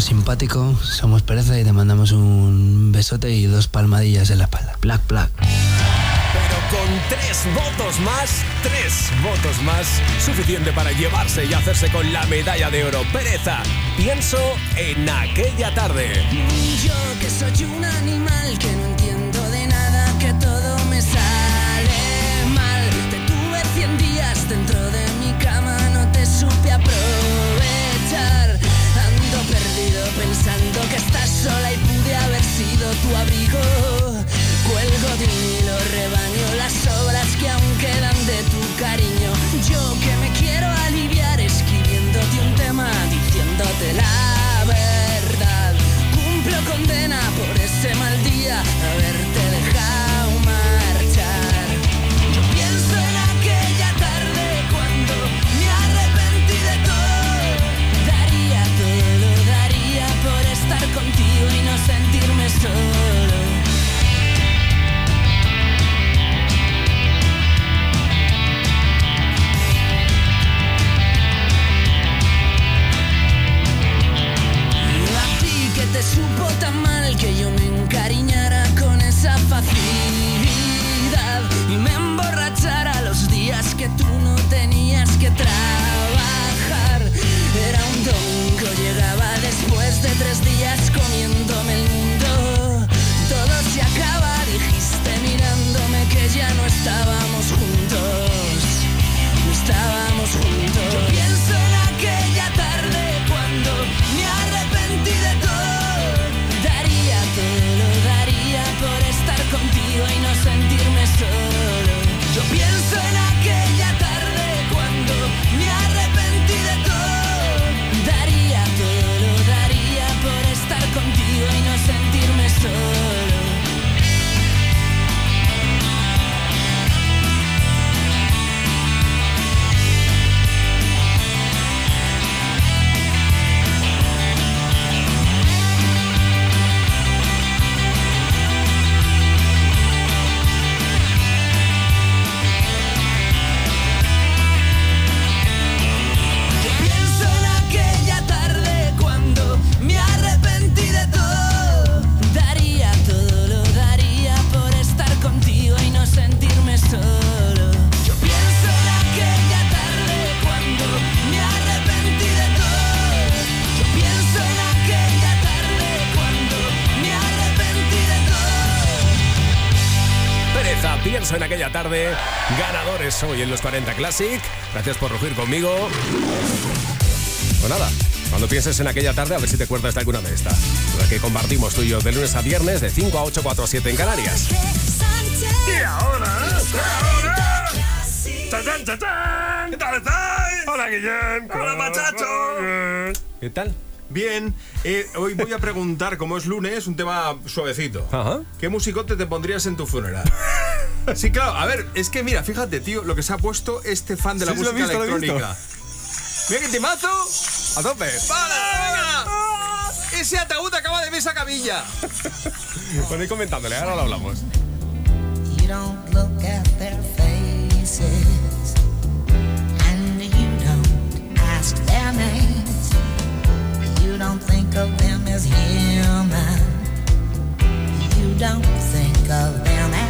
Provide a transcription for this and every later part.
simpático. Somos Pereza y te mandamos un besote y dos palmadillas en la espalda. Black, black. Pero con tres votos más, tres votos más, suficiente para llevarse y hacerse con la medalla de oro. Pereza, pienso en aquella tarde. Yo que soy un animal que no entiendo de nada, que todo me sale mal. Te tuve 100 días dentro de mi cama, no te supe aprovechar. Pensando que estás sola y pude haber sido tu abrigo. Cuelgo de un hilo, rebaño las obras que aún quedan de tu cariño. Yo que me quiero aliviar escribiéndote un tema, diciéndote la verdad. Cumplo condena por ese mal día, contigo y no sentirme solo. A ti que te supo tan mal que yo me encariñara con esa facilidad y me emborrachara los días que tú no tenías que trabajar. Era un domingo, llegaba después de tres días comiéndome el mundo. Todo se acaba, dijiste mirándome que ya no estábamos juntos. No estábamos juntos. Sentirme pienso en aquella tarde. Ganadores hoy en los 40 Classic. Gracias por rugir conmigo. Pues nada, cuando pienses en aquella tarde, a ver si te acuerdas de alguna de estas. La que compartimos tú y yo de lunes a viernes de 5 a 8, 4 a 7 en Canarias. Y ahora, ahora. ¡Chachán, chachán! ¿Qué tal estáis? Hola, Guillem. Hola, muchacho. ¿Qué tal? Bien, eh, hoy voy a preguntar, como es lunes, un tema suavecito. Ajá. ¿Qué musicote te pondrías en tu funeral? Sí, claro, a ver, es que mira, fíjate, tío, lo que se ha puesto este fan de la Sí, sí, lo he música visto, lo he electrónica. Mira qué temazo. A tope. ¡Vale, venga! Ese ataúd acaba de ver esa camilla. Bueno, y comentándole, ahora lo hablamos. You don't look at their faces, and you don't ask their names. You don't think of them as human. You don't think of them all.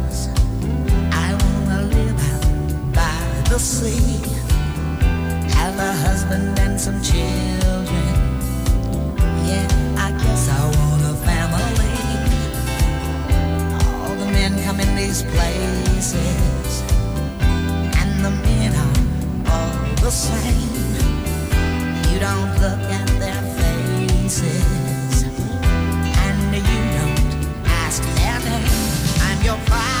The sea, have a husband and some children. Yeah, I guess I want a family. All the men come in these places, and the men are all the same. You don't look at their faces, and you don't ask their name. I'm your private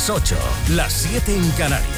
las 8, las 7 en Canarias.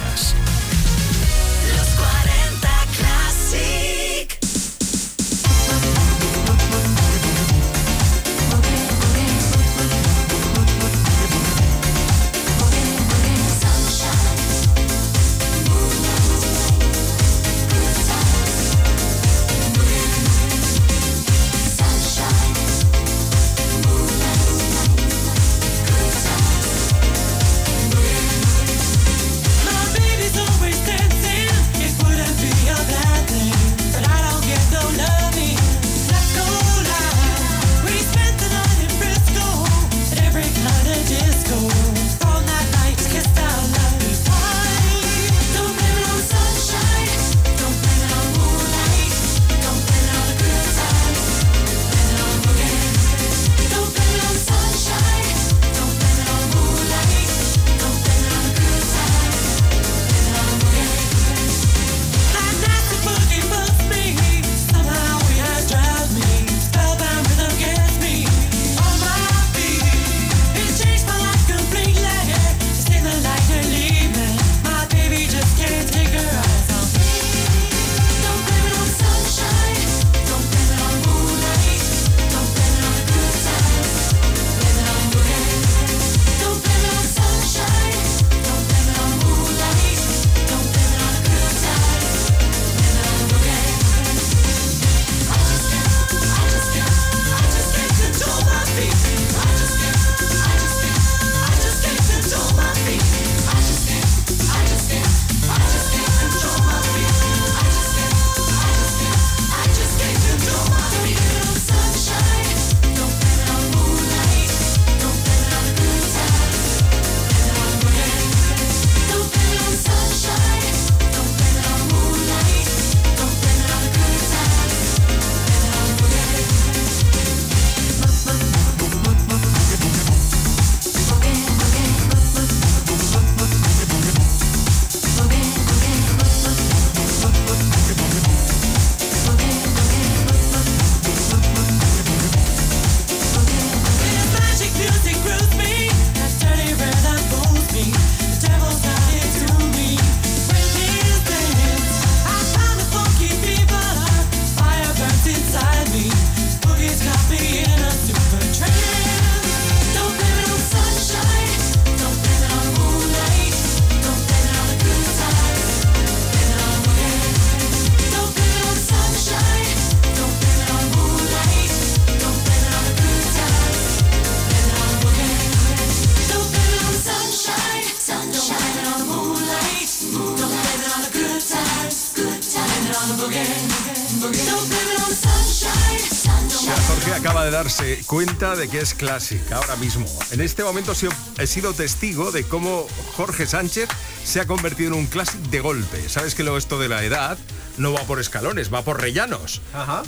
cuenta de que es clásica ahora mismo. En este momento he sido testigo de cómo Jorge Sánchez se ha convertido en un clásico de golpe. Sabes que lo esto de la edad no va por escalones, va por rellanos.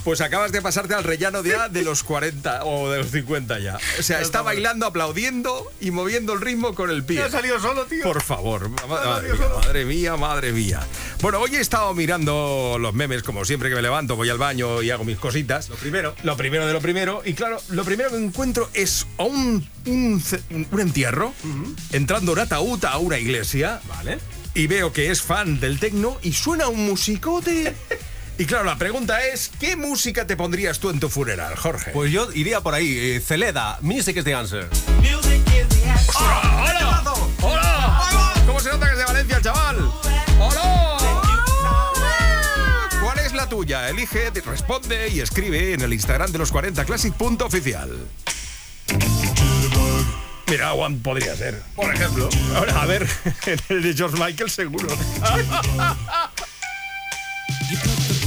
Pues acabas de pasarte al rellano ya de los 40 o de los 50 ya. O sea, está bailando, aplaudiendo y moviendo el ritmo con el pie. ha salido solo, tío. Por favor, madre mía, madre mía. Bueno, hoy he estado mirando los memes, como siempre que me levanto, voy al baño y hago mis cositas. Lo primero. Lo primero de lo primero. Y claro, lo primero que encuentro es un, un, un entierro, entrando en ataúd a una iglesia. Vale. Y veo que es fan del tecno y suena un musicote. Y claro, la pregunta es, ¿qué música te pondrías tú en tu funeral, Jorge? Pues yo iría por ahí, eh, Celeda, Music is the answer. Music is the answer. ¡Hola! ¡Hola! ¡Hola! ¿Cómo se nota que es de Valencia, el chaval? ¡Hola! tuya. Elige, responde y escribe en el Instagram de los 40 Classic.oficial. Mira, Juan podría ser, por ejemplo. Ahora, a ver, el de George Michael seguro.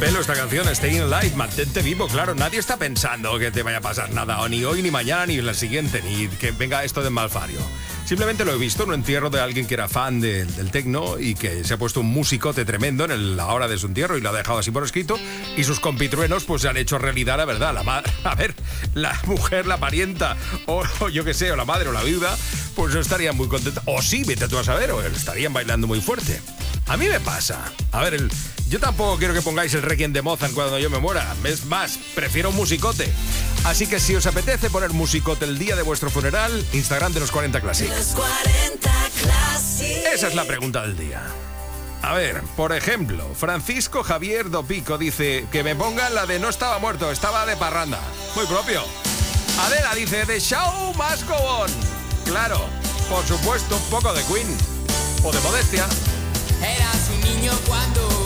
pelo esta canción, Staying Alive, mantente vivo, claro, nadie está pensando que te vaya a pasar nada, ni hoy, ni mañana, ni la siguiente, ni que venga esto de malfario. Simplemente lo he visto en un entierro de alguien que era fan de- del tecno y que se ha puesto un musicote tremendo en la hora de su entierro y lo ha dejado así por escrito. Y sus compitruenos pues se han hecho realidad la verdad. La a ver, la mujer, la parienta, o, yo que sé, o la madre o la viuda, pues no estarían muy contentos. O sí, vete tú a saber, o estarían bailando muy fuerte. A mí me pasa. A ver, el- yo tampoco quiero que pongáis el Requiem de Mozart cuando yo me muera. Es más, prefiero un musicote. Así que si os apetece poner musicote el día de vuestro funeral, Instagram de los 40 Classic. Los 40 Classic. Esa es la pregunta del día. A ver, por ejemplo, Francisco Javier Dopico dice que me pongan la de no estaba muerto, estaba de parranda. Muy propio. Adela dice de Show Go On. Claro, por supuesto, un poco de Queen. O de modestia. Eras un niño cuando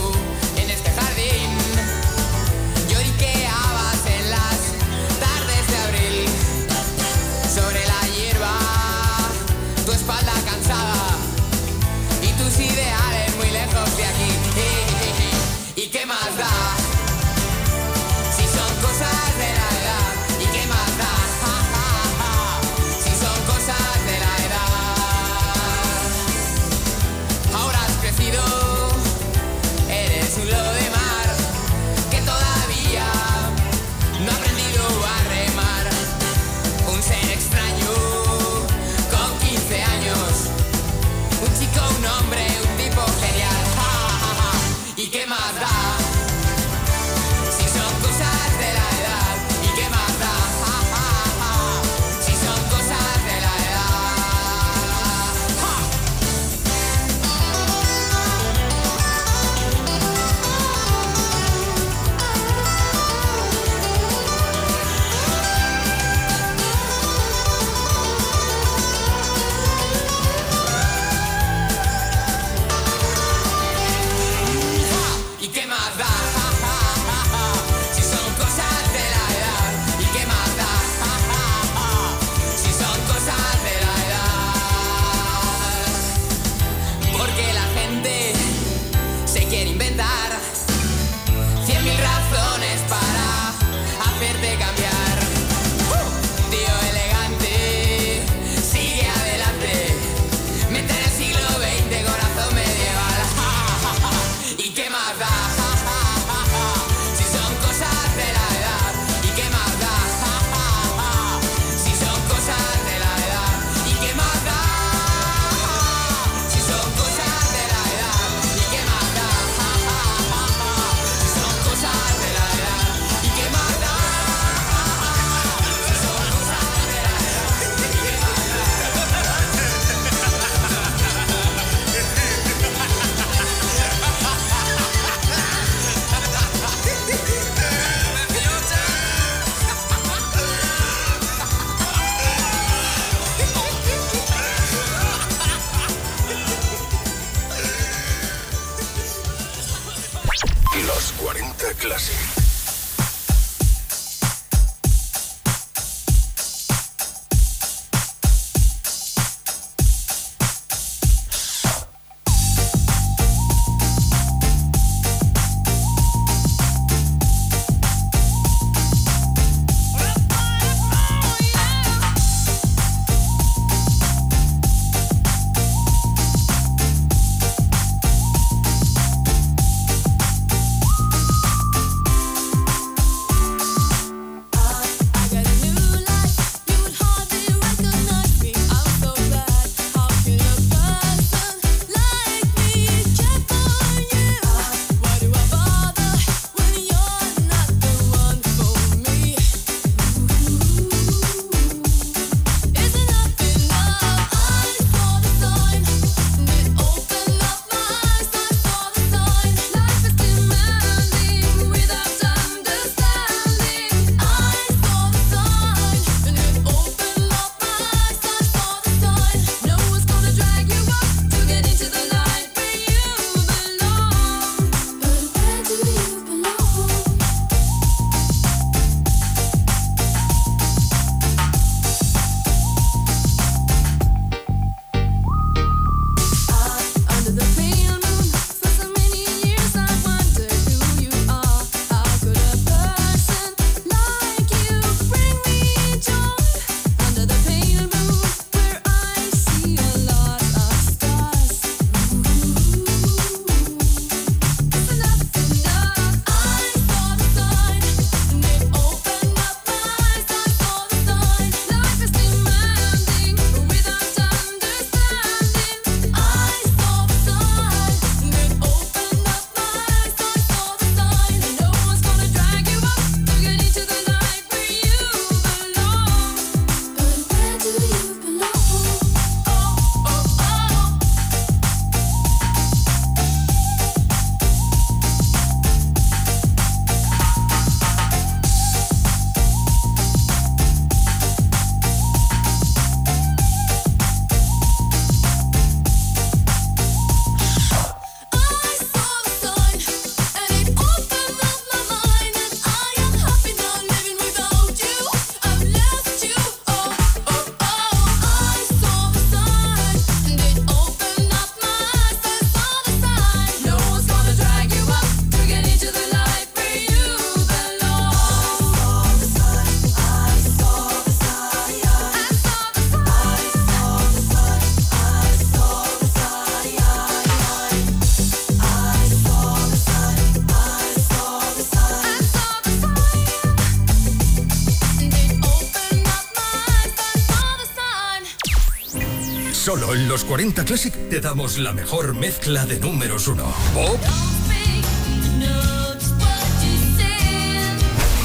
los 40 Classic te damos la mejor mezcla de números uno. Pop,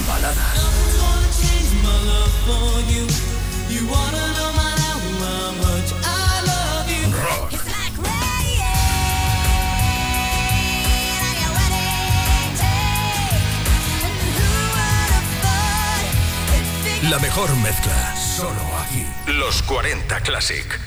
baladas, la mejor mezcla. Solo aquí. Los 40 Classic.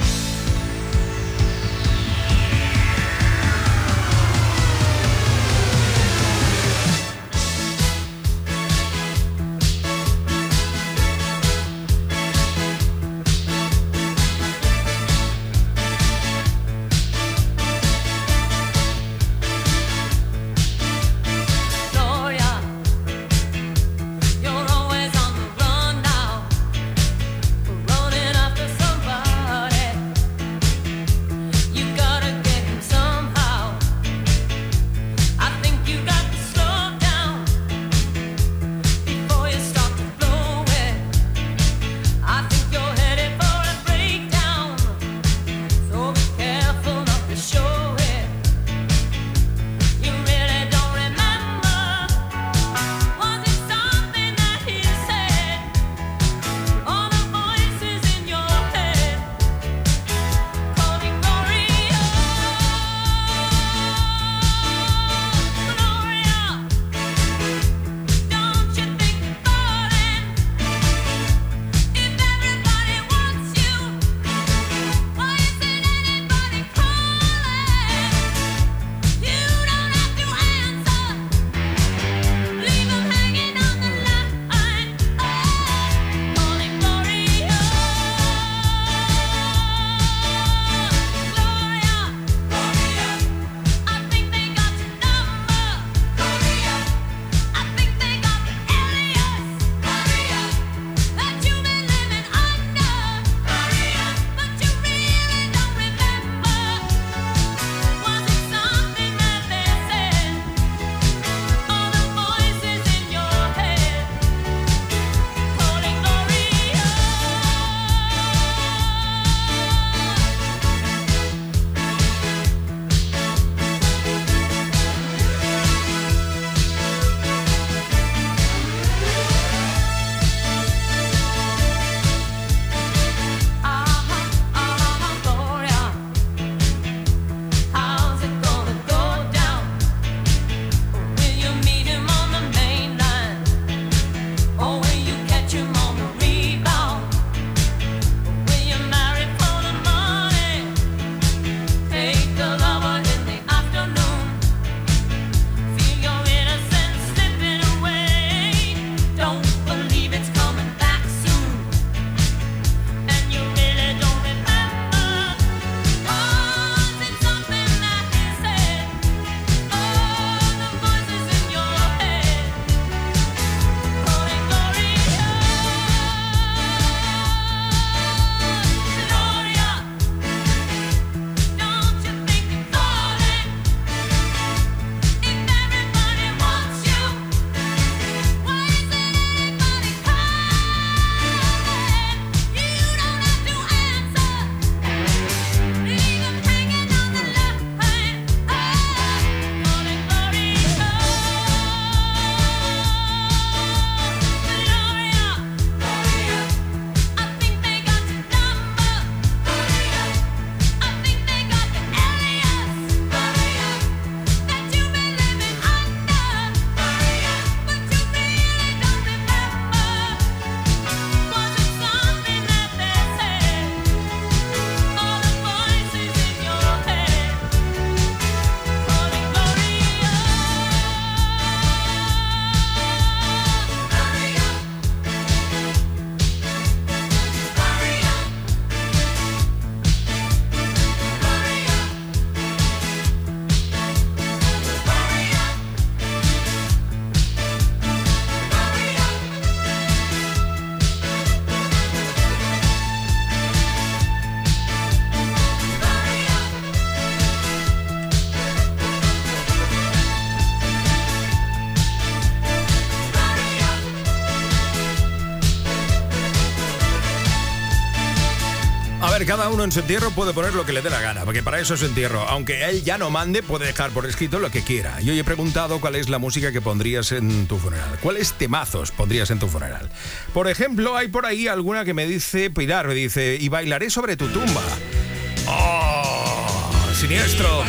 Cada uno en su entierro puede poner lo que le dé la gana, porque para eso es entierro. Aunque él ya no mande, puede dejar por escrito lo que quiera. Yo he preguntado cuál es la música que pondrías en tu funeral. ¿Cuáles temazos pondrías en tu funeral? Por ejemplo, hay por ahí alguna que me dice, Pilar, me dice, y bailaré sobre tu tumba. ¡Oh! ¡Siniestro!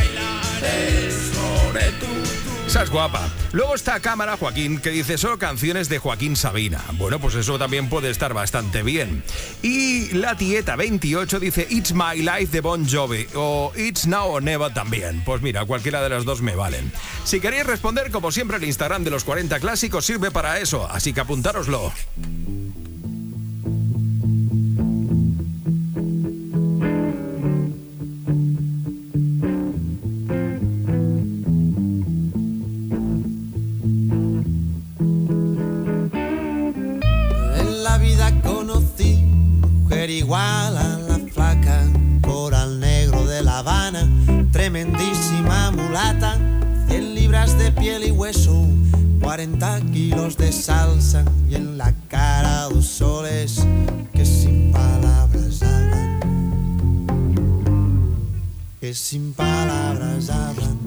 Esa es guapa. Luego está Cámara Joaquín que dice solo canciones de Joaquín Sabina. Bueno, pues eso también puede estar bastante bien. Y la tieta 28 dice It's My Life de Bon Jovi o It's Now or Never también. Pues mira, cualquiera de las dos me valen. Si queréis responder, como siempre, el Instagram de los 40 clásicos sirve para eso, así que apuntároslo. Piel y hueso, 40 kilos de salsa y en la cara dos soles que sin palabras hablan, que sin palabras hablan.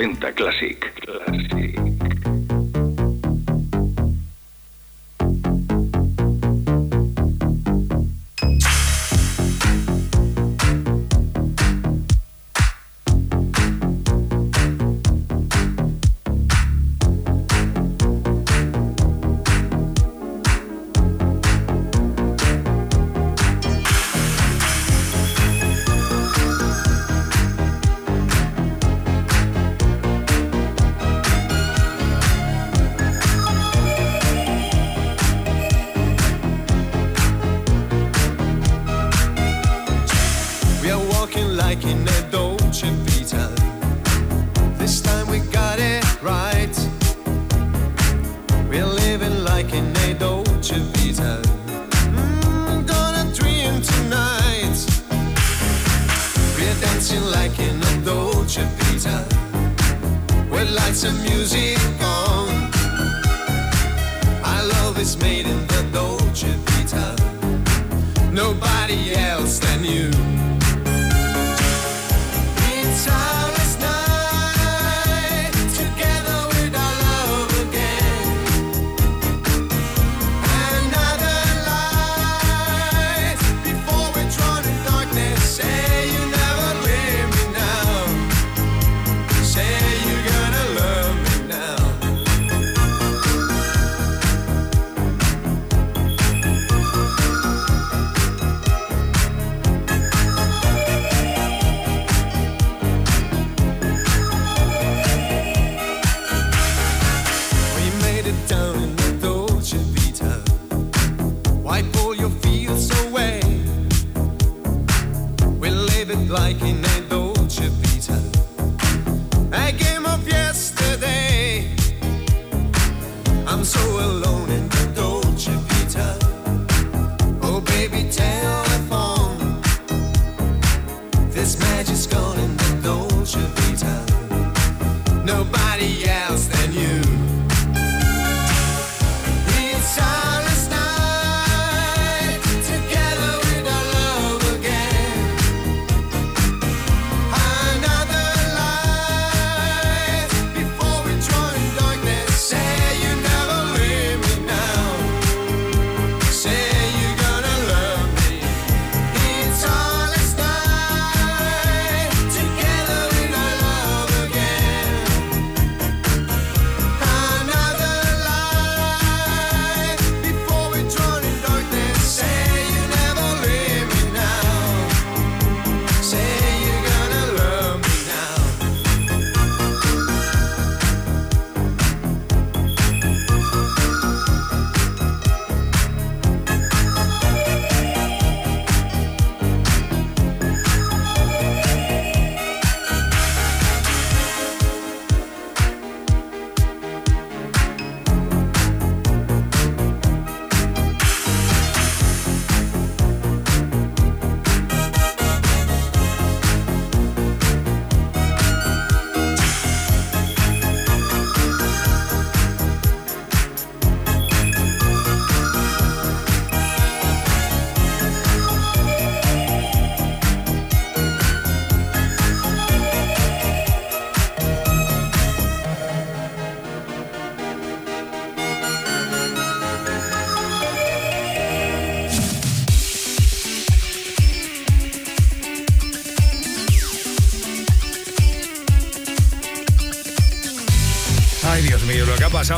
40 Classic.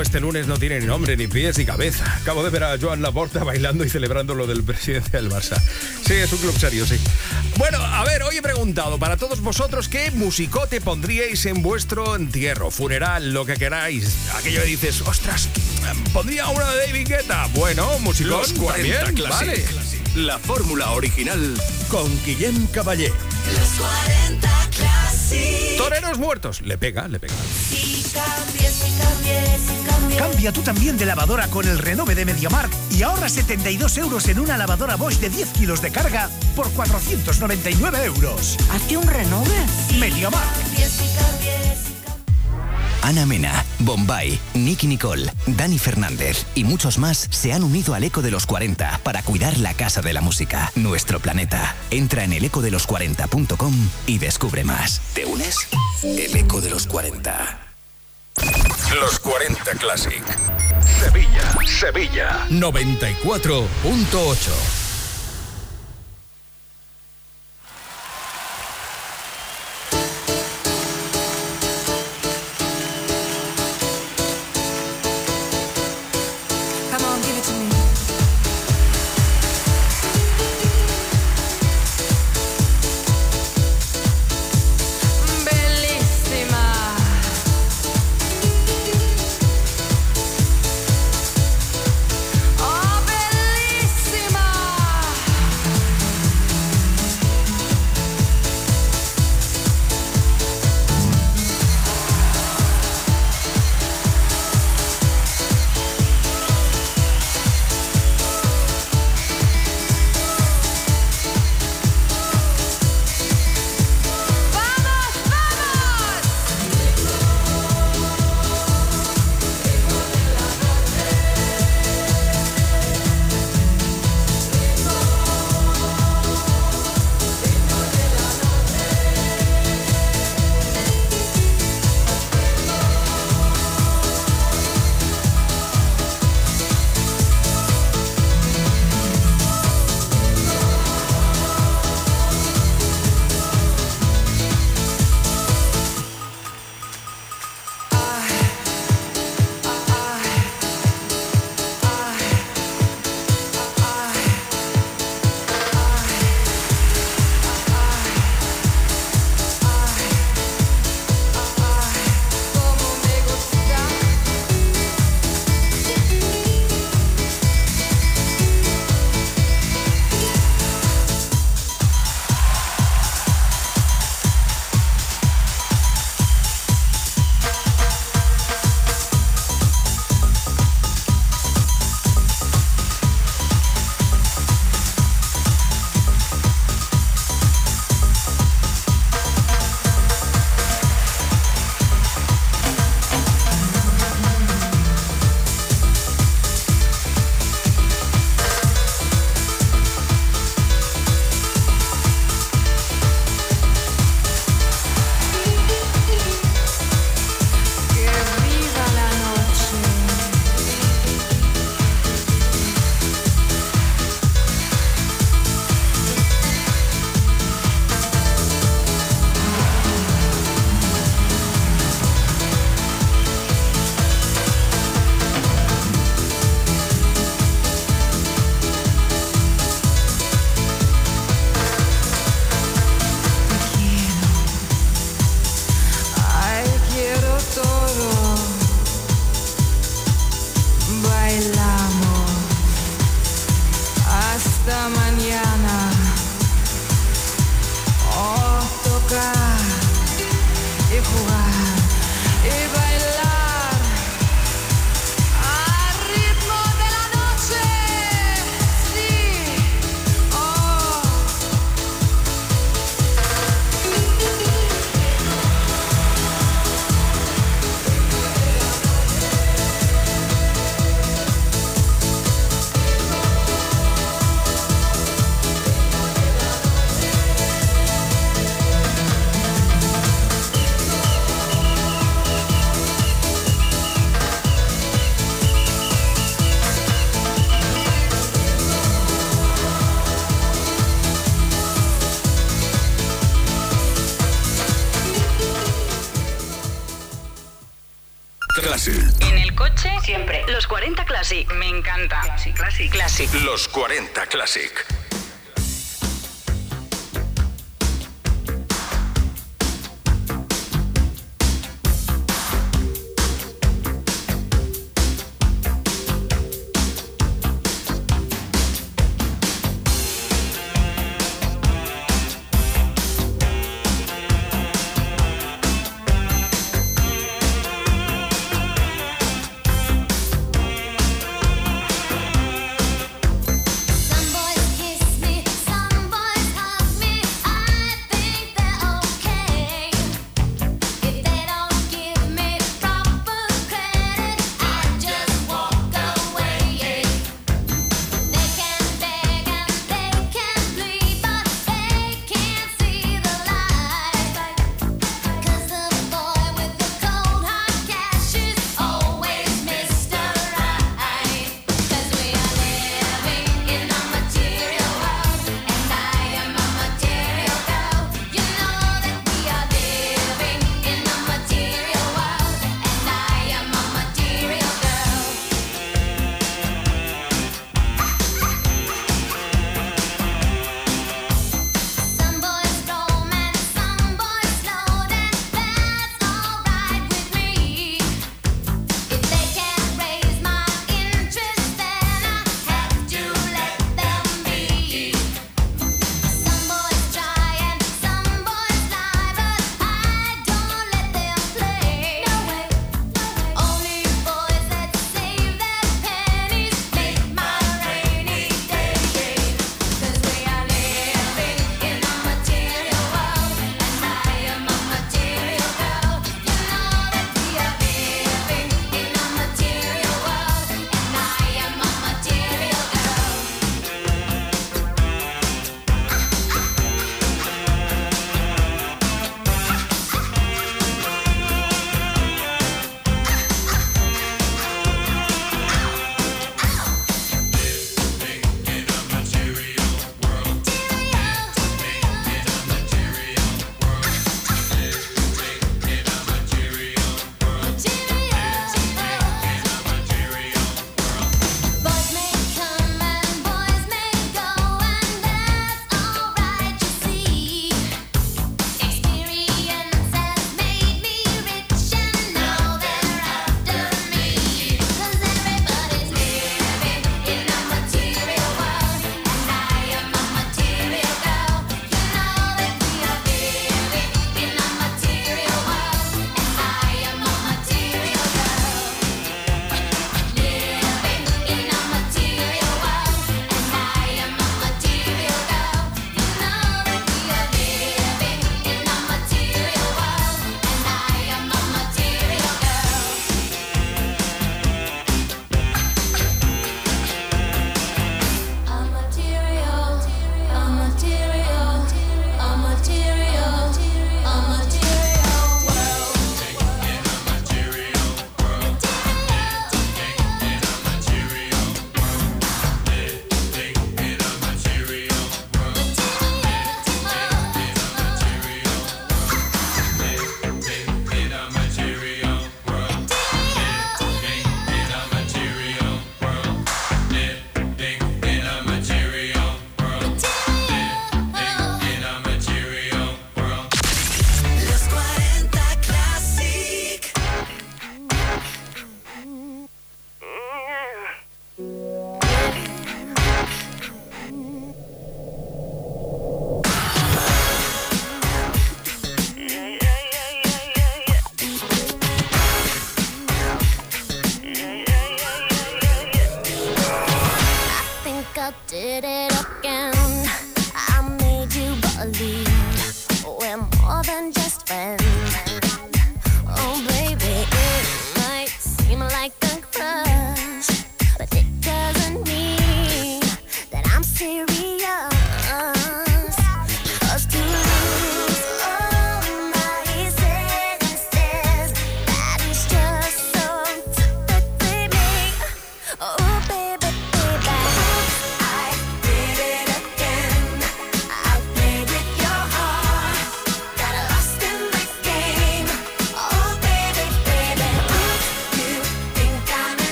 Este lunes no tiene ni nombre, ni pies, ni cabeza. Acabo de ver a Joan Laporta bailando y celebrando lo del presidente del Barça. Sí, es un club serio, sí. Bueno, a ver, hoy he preguntado para todos vosotros qué musicote pondríais en vuestro entierro, funeral, lo que queráis. Aquello que dices, ostras, pondría una de David Guetta. Bueno, musicón Los 40 también, Classic. vale. La fórmula original con Guillem Caballé. Los 40 Classic. Toreros muertos. Le pega, le pega. Cambia tú también de lavadora con el renove de MediaMark y ahorra 72 euros en una lavadora Bosch de 10 kilos de carga por 499 euros. Hazte un renove. MediaMark. Cambies, si cambies, si Ana Mena, Bombay, Nicky Nicole, Dani Fernández y muchos más se han unido al Eco de los 40 para cuidar la casa de la música, nuestro planeta. Entra en elecodelos40.com y descubre más. ¿Te unes? El Eco de los 40. Los 40 Classic. Sevilla, Sevilla. 94.8. Classic. Me encanta. Classic, Classic. Classic. Los 40 Classic.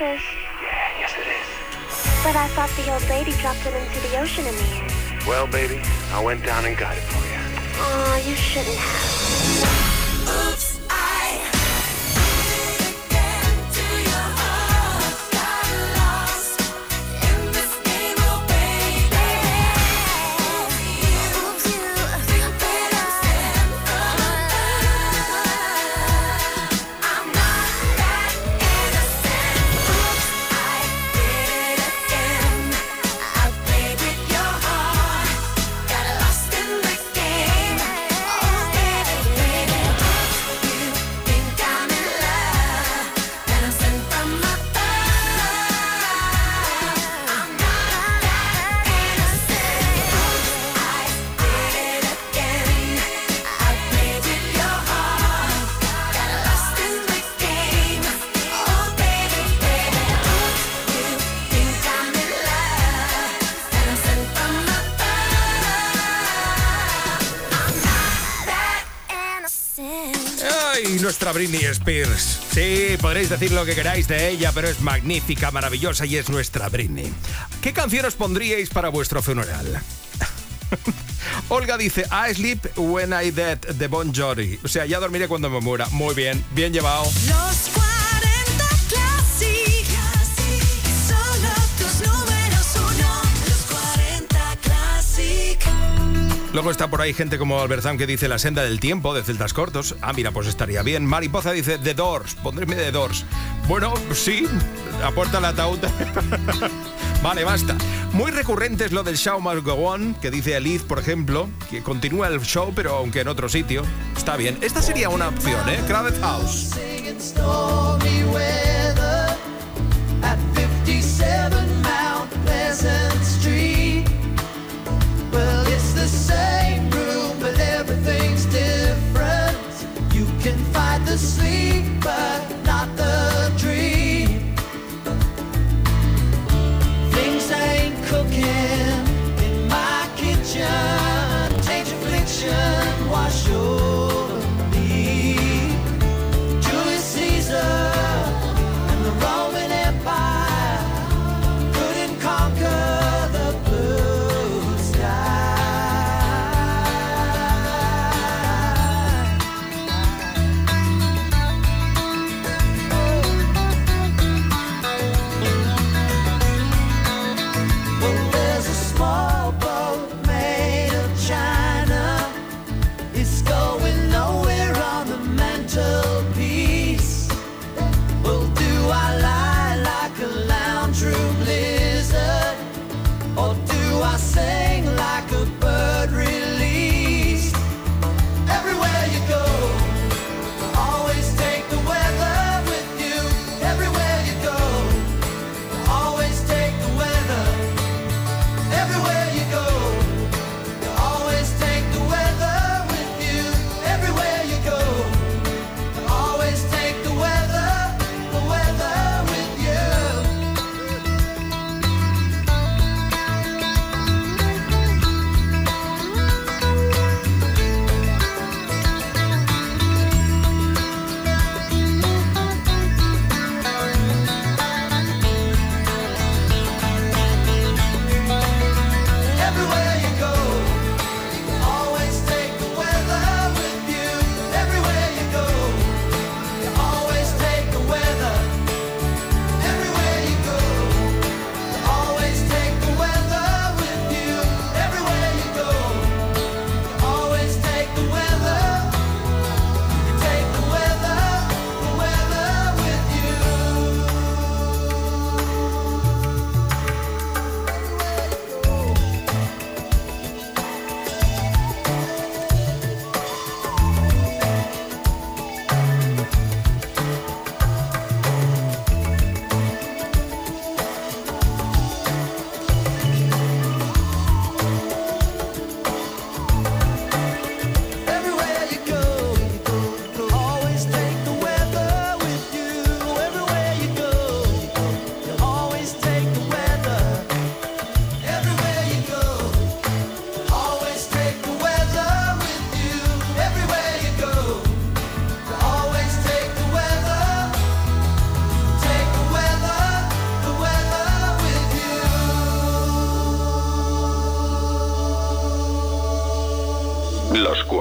tardes. Spears. Sí, podréis decir lo que queráis de ella, pero es magnífica, maravillosa y es nuestra Britney. ¿Qué canción os pondríais para vuestro funeral? Olga dice, I sleep when I dead de Bon Jovi. O sea, ya dormiré cuando me muera. Muy bien, bien llevado. No. Luego está por ahí gente como Alberzán que dice La senda del tiempo de Celtas Cortos. Ah, mira, pues estaría bien. Mariposa dice The Doors. Pondréme The Doors. Bueno, sí, aporta el ataúd. vale, basta. Muy recurrente es lo del show must go que dice Alice, por ejemplo, que continúa el show, pero aunque en otro sitio. Está bien. Esta sería una opción, ¿eh? Crowded House.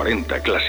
40 Classic.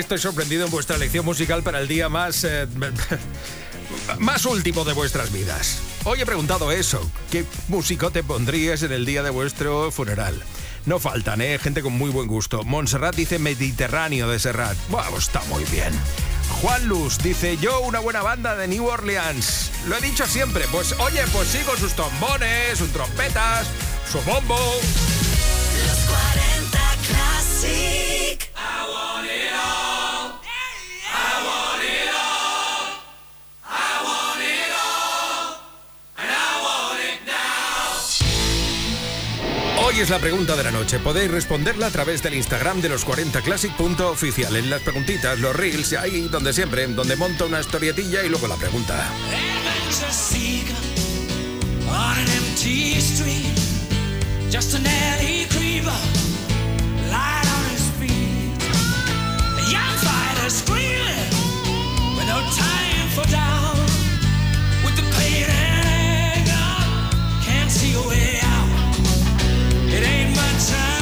estoy sorprendido en vuestra elección musical para el día más... Eh, más último de vuestras vidas. Hoy he preguntado eso. ¿Qué músico te pondrías en el día de vuestro funeral? No faltan, ¿eh? Gente con muy buen gusto. Montserrat dice Mediterráneo de Serrat. Vamos, pues está muy bien. Juan Luz dice yo una buena banda de New Orleans. Lo he dicho siempre. Pues oye, pues sí, con sus trombones, sus trompetas, su bombo. Hoy es la pregunta de la noche. Podéis responderla a través del Instagram de los 40classic.oficial. En las preguntitas, los reels, ahí donde siempre, donde monta una historietilla y luego la pregunta. time.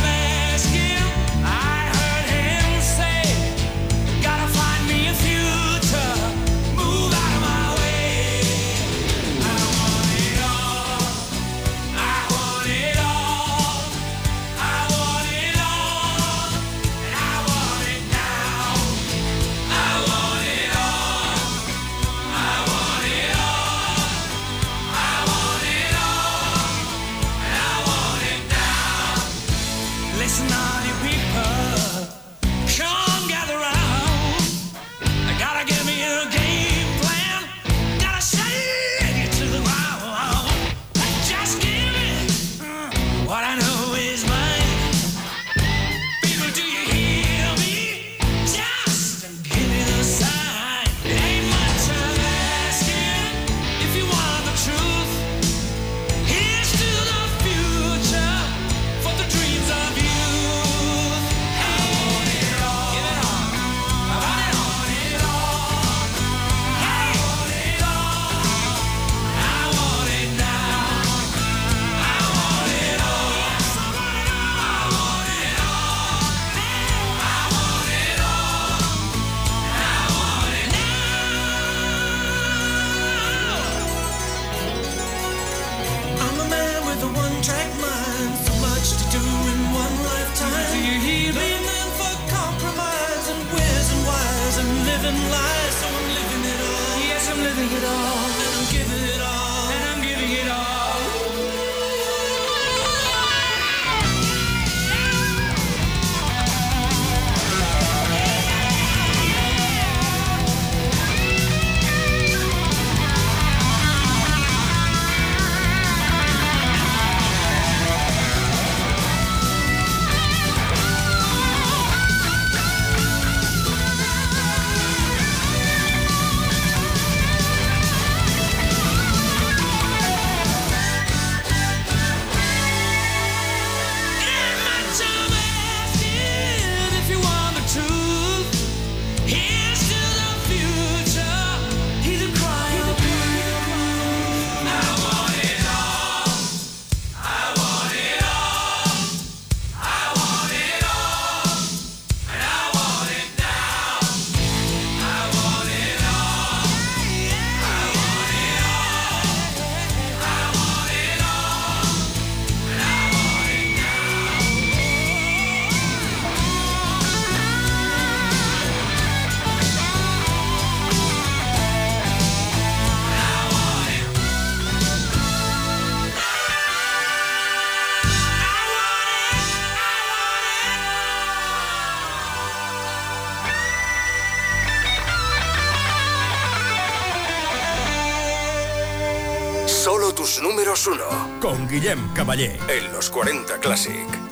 En los 40 Classic.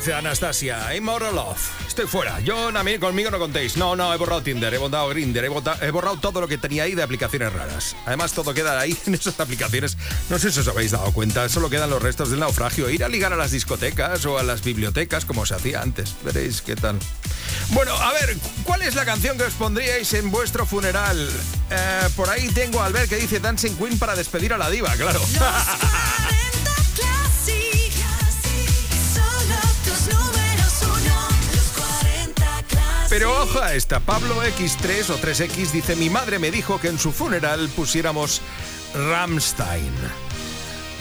Del amor, dice Anastasia. Immoral Love. Estoy fuera. Yo, a mí, conmigo no contéis. No, no, he borrado Tinder, he borrado Grinder, he, borrado todo lo que tenía ahí de aplicaciones raras. Además, todo queda ahí en esas aplicaciones. No sé si os habéis dado cuenta, solo quedan los restos del naufragio. Ir a ligar a las discotecas o a las bibliotecas como se hacía antes. Veréis qué tal. Bueno, a ver, ¿cuál es la canción que os pondríais en vuestro funeral? Eh, por ahí tengo al ver que dice Dancing Queen para despedir a la diva, claro. Ojo a esta, Pablo X3 o 3X dice, mi madre me dijo que en su funeral pusiéramos Rammstein.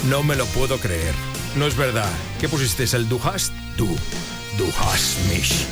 No me lo puedo creer. No es verdad. ¿Qué pusisteis? ¿El Du hast? Du. Du hast mich.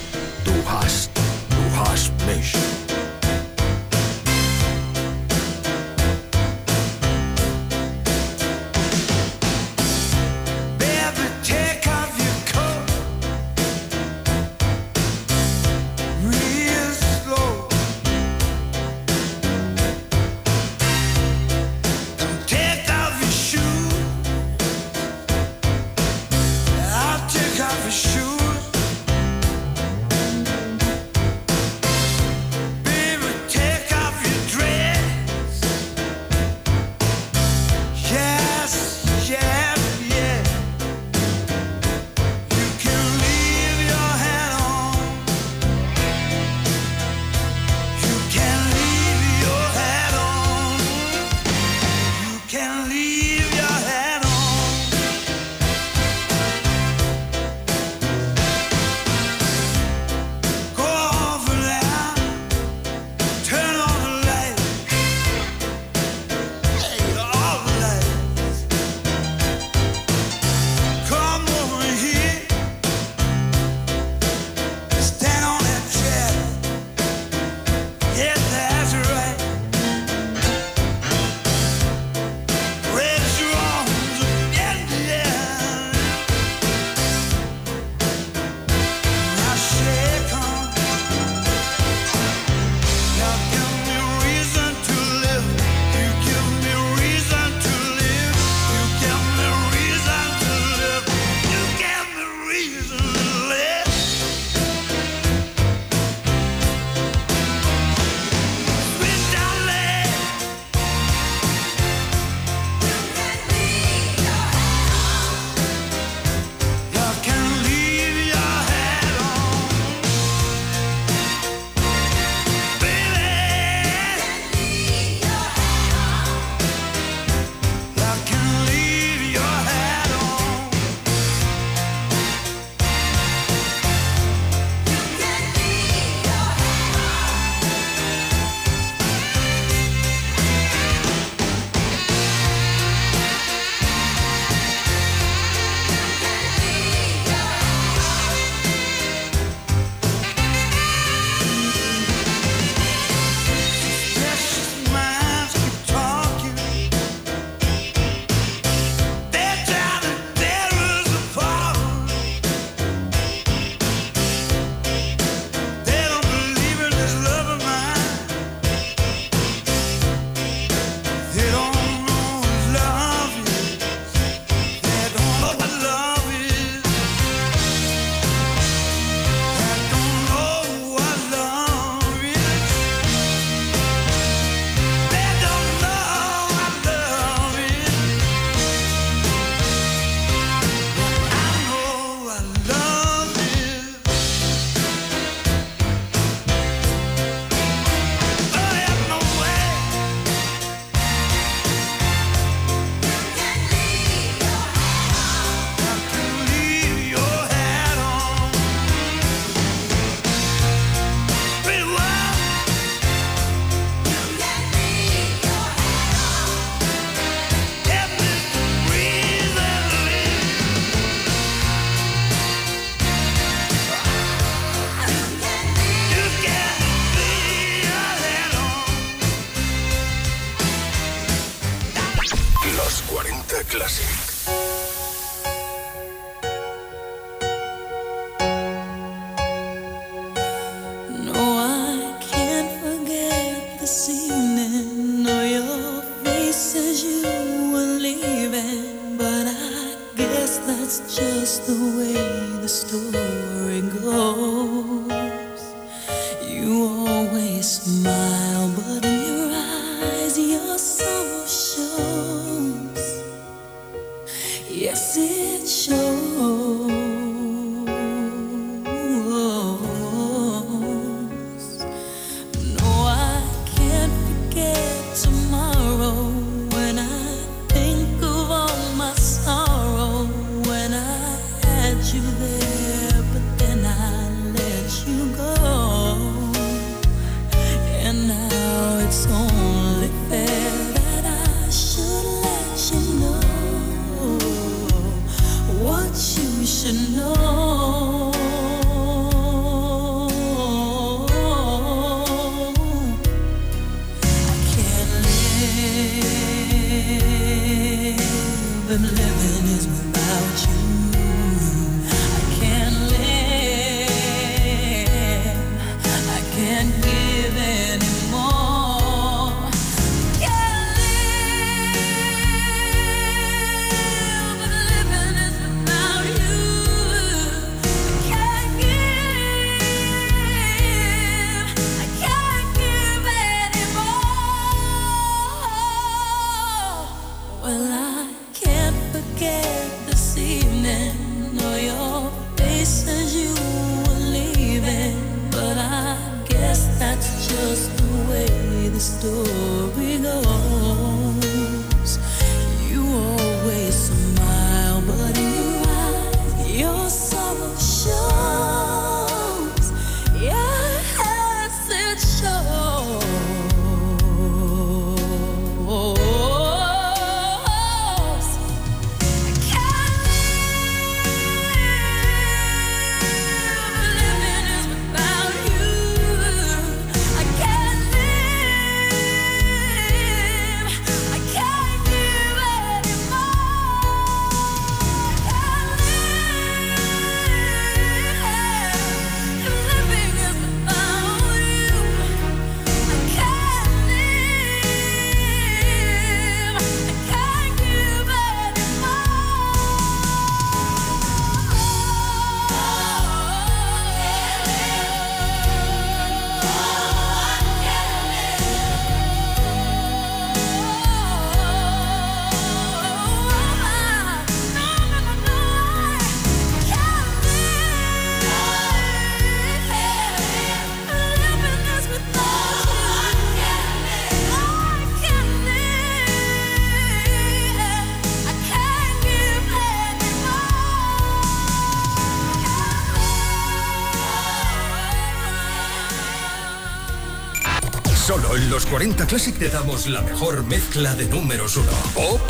en los 40 Classic te damos la mejor mezcla de números uno. Pop.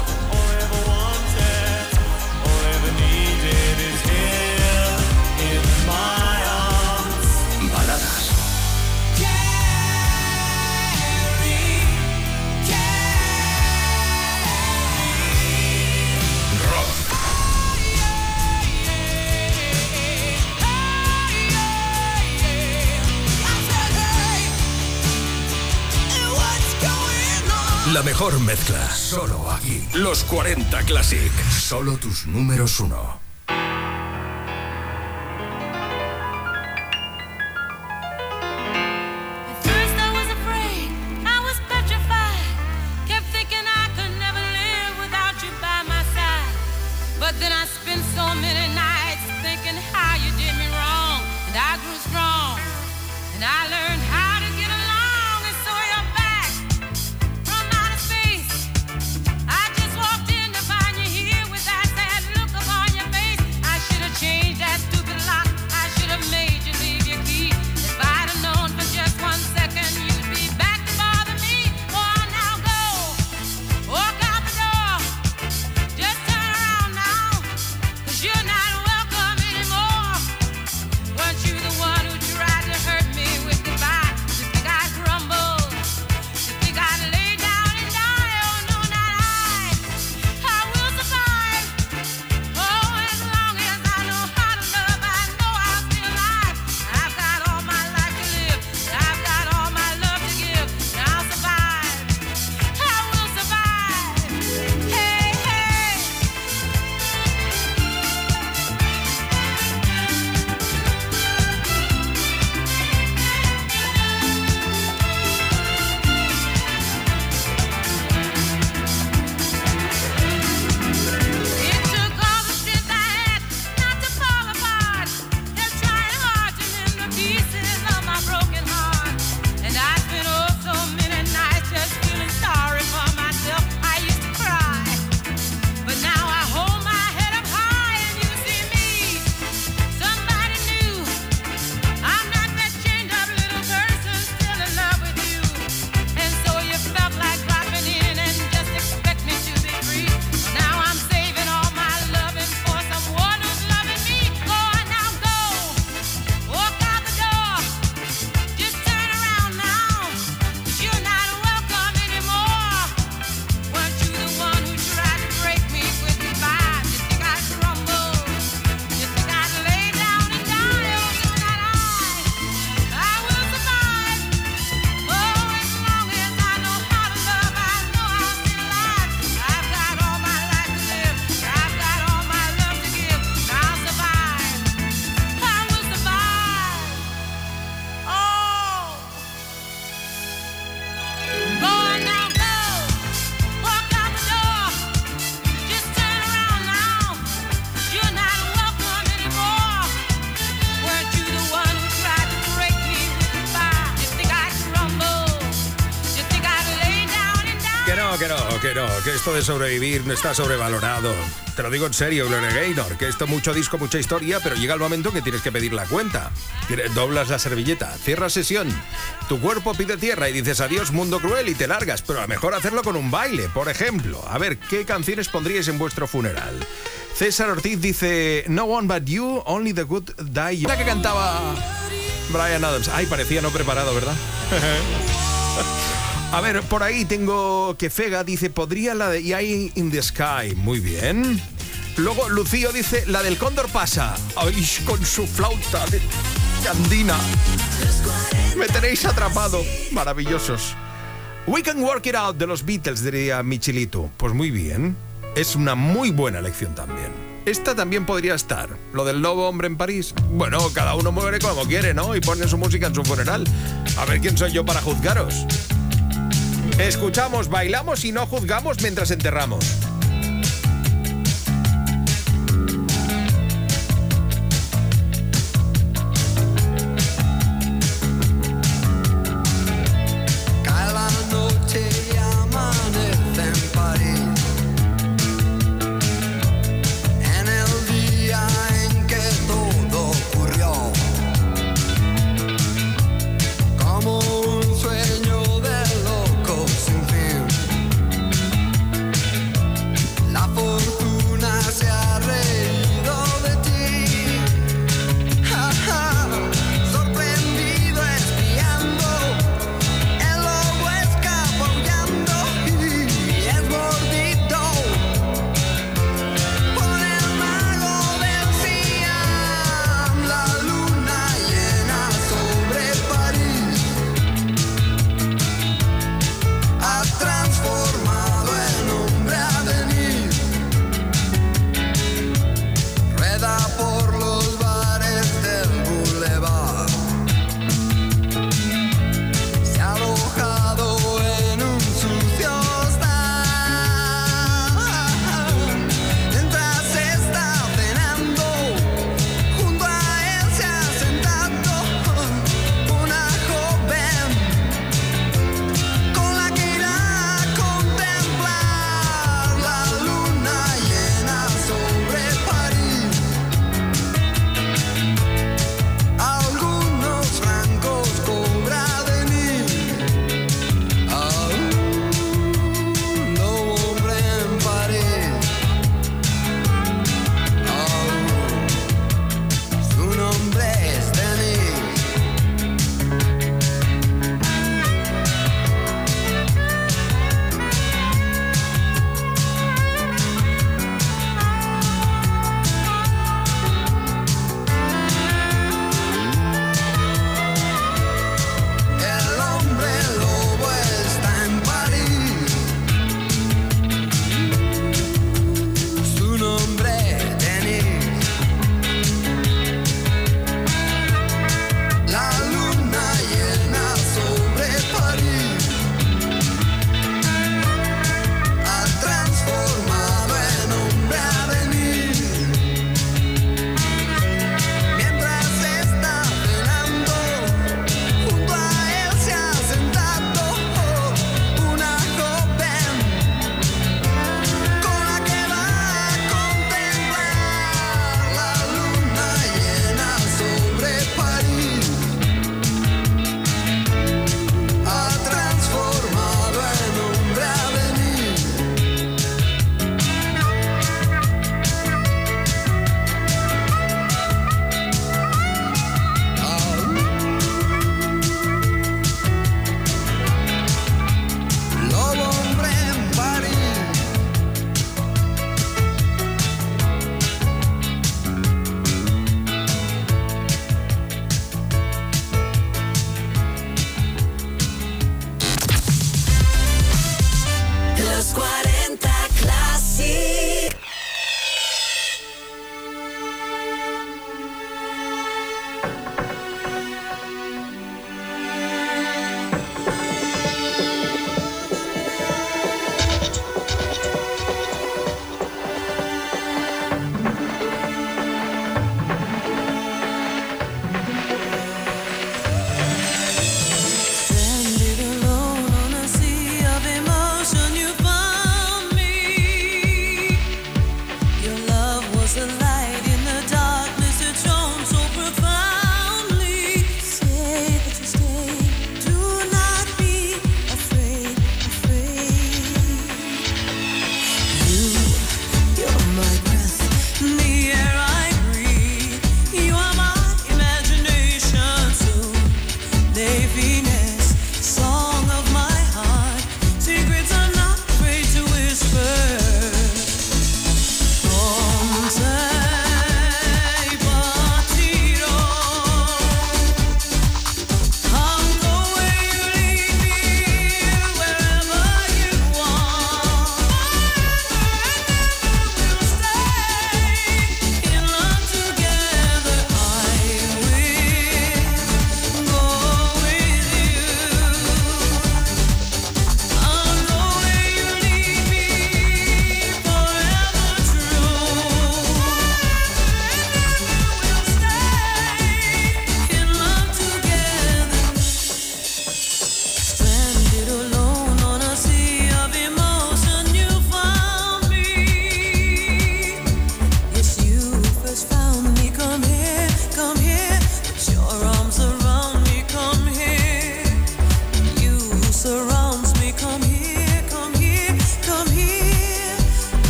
La mejor mezcla, solo aquí. Los 40 Classic, solo tus números uno. Esto de sobrevivir no está sobrevalorado. Te lo digo en serio, Gloria Gaynor, que esto mucho disco, mucha historia, pero llega el momento que tienes que pedir la cuenta. Doblas la servilleta, cierras sesión, tu cuerpo pide tierra y dices adiós mundo cruel y te largas, pero a lo mejor hacerlo con un baile, por ejemplo. A ver, ¿qué canciones pondríais en vuestro funeral? César Ortiz dice, No one but you, only the good die. young". La que cantaba Brian Adams. Ay, parecía no preparado, ¿verdad? A ver, por ahí tengo que Fega dice, podría la de Eye in the Sky. Muy bien. Luego Lucío dice, la del Cóndor pasa. Ay, con su flauta de andina. Me tenéis atrapado. Maravillosos. We can work it out de los Beatles, diría Michilito. Pues muy bien. Es una muy buena elección también. Esta también podría estar. Lo del lobo hombre en París. Bueno, cada uno muere como quiere, ¿no? Y pone su música en su funeral. A ver quién soy yo para juzgaros. Escuchamos, bailamos y no juzgamos mientras enterramos.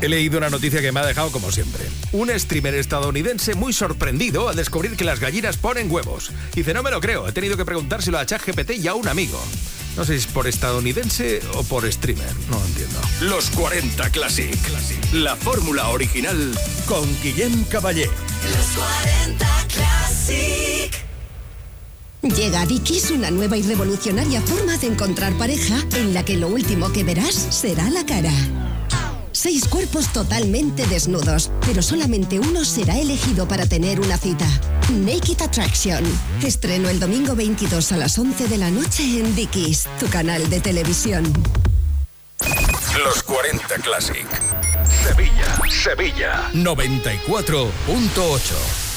He leído una noticia que me ha dejado como siempre. Un streamer estadounidense muy sorprendido al descubrir que las gallinas ponen huevos. Dice, no me lo creo, he tenido que preguntárselo a ChatGPT y a un amigo. No sé si es por estadounidense o por streamer, no lo entiendo. Los 40 Classic. La fórmula original con Guillem Caballé. Los 40 Classic. Llega a Dickies una nueva y revolucionaria forma de encontrar pareja en la que lo último que verás será la cara. Seis cuerpos totalmente desnudos, pero solamente uno será elegido para tener una cita. Naked Attraction. Estreno el domingo 22 a las 11 de la noche en Dickies, tu canal de televisión. Los 40 Classic. Sevilla, Sevilla. 94.8.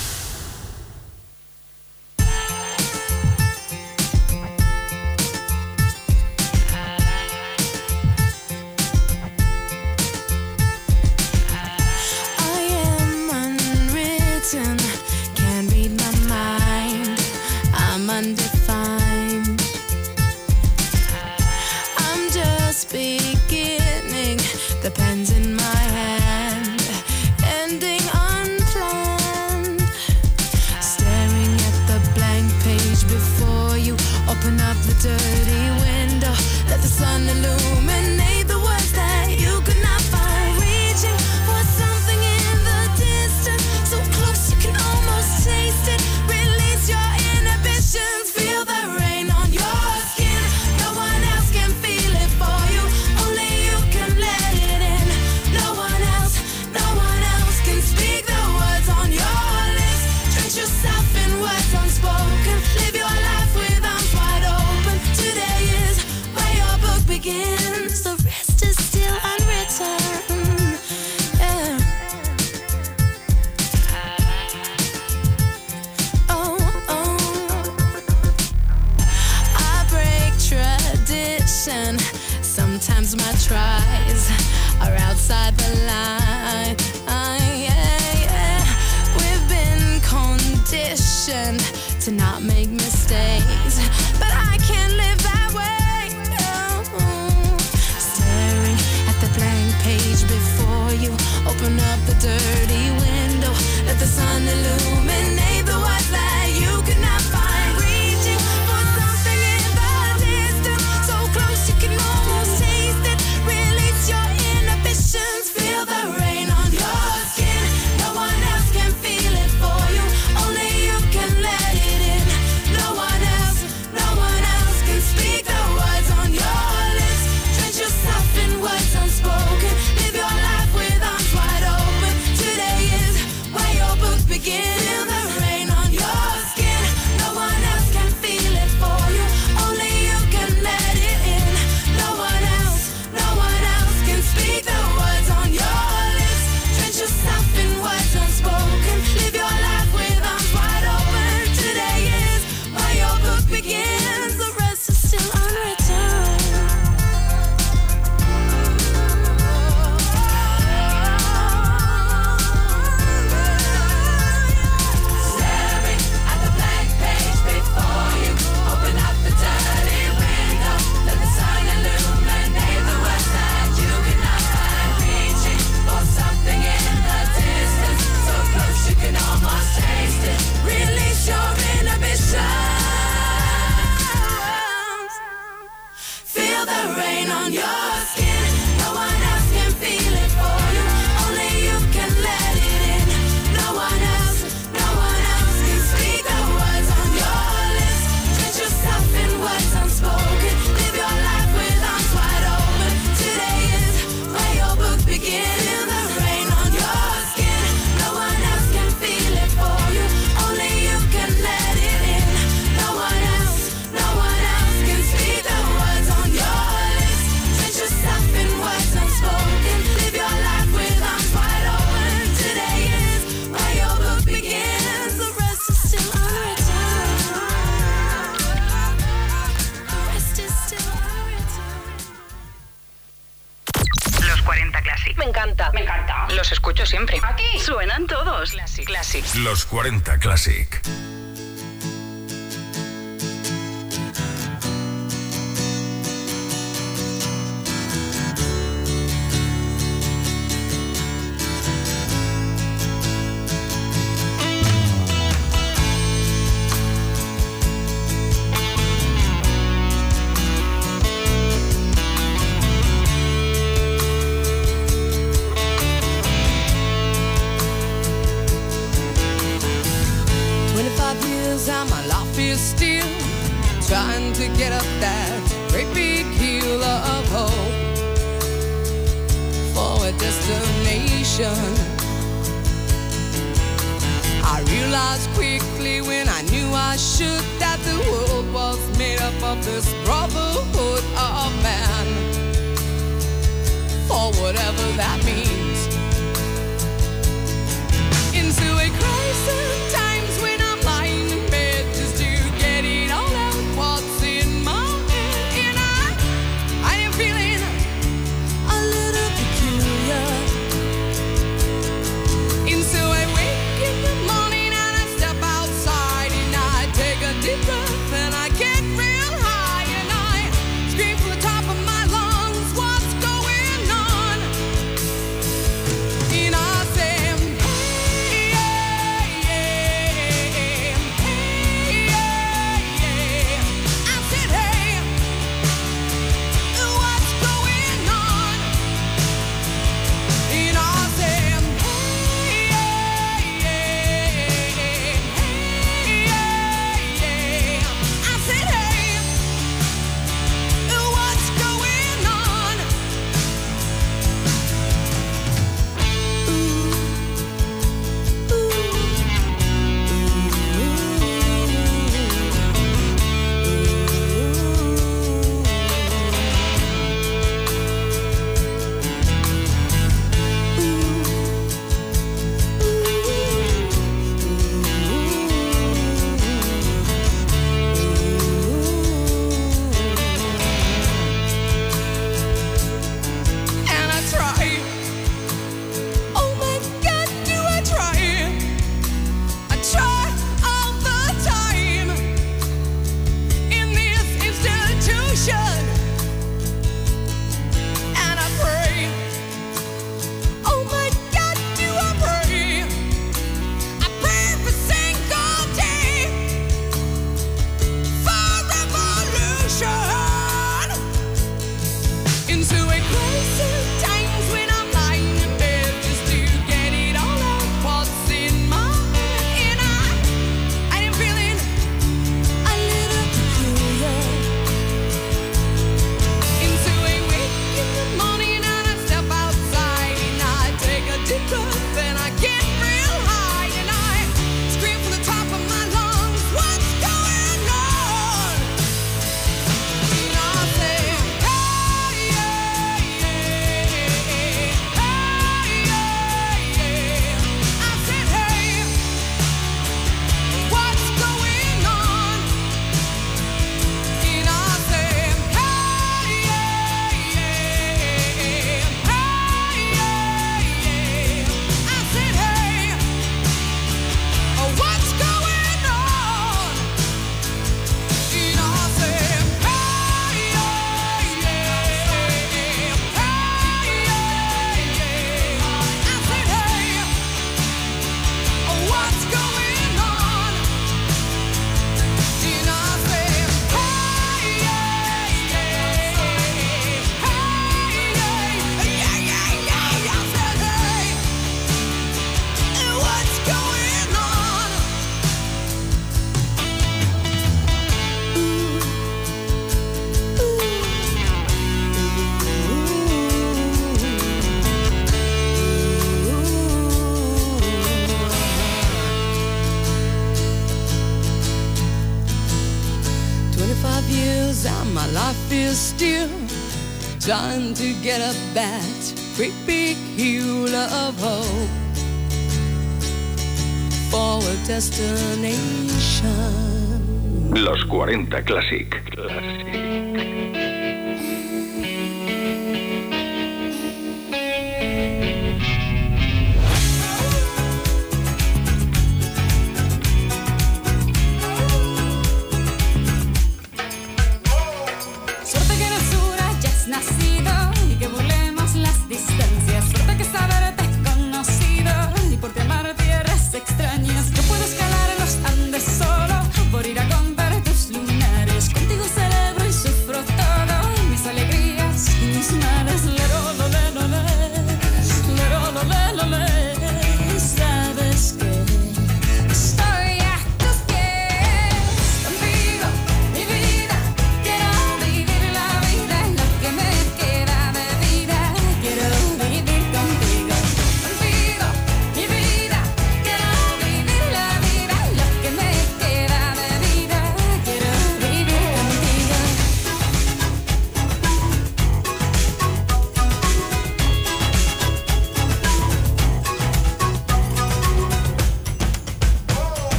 get up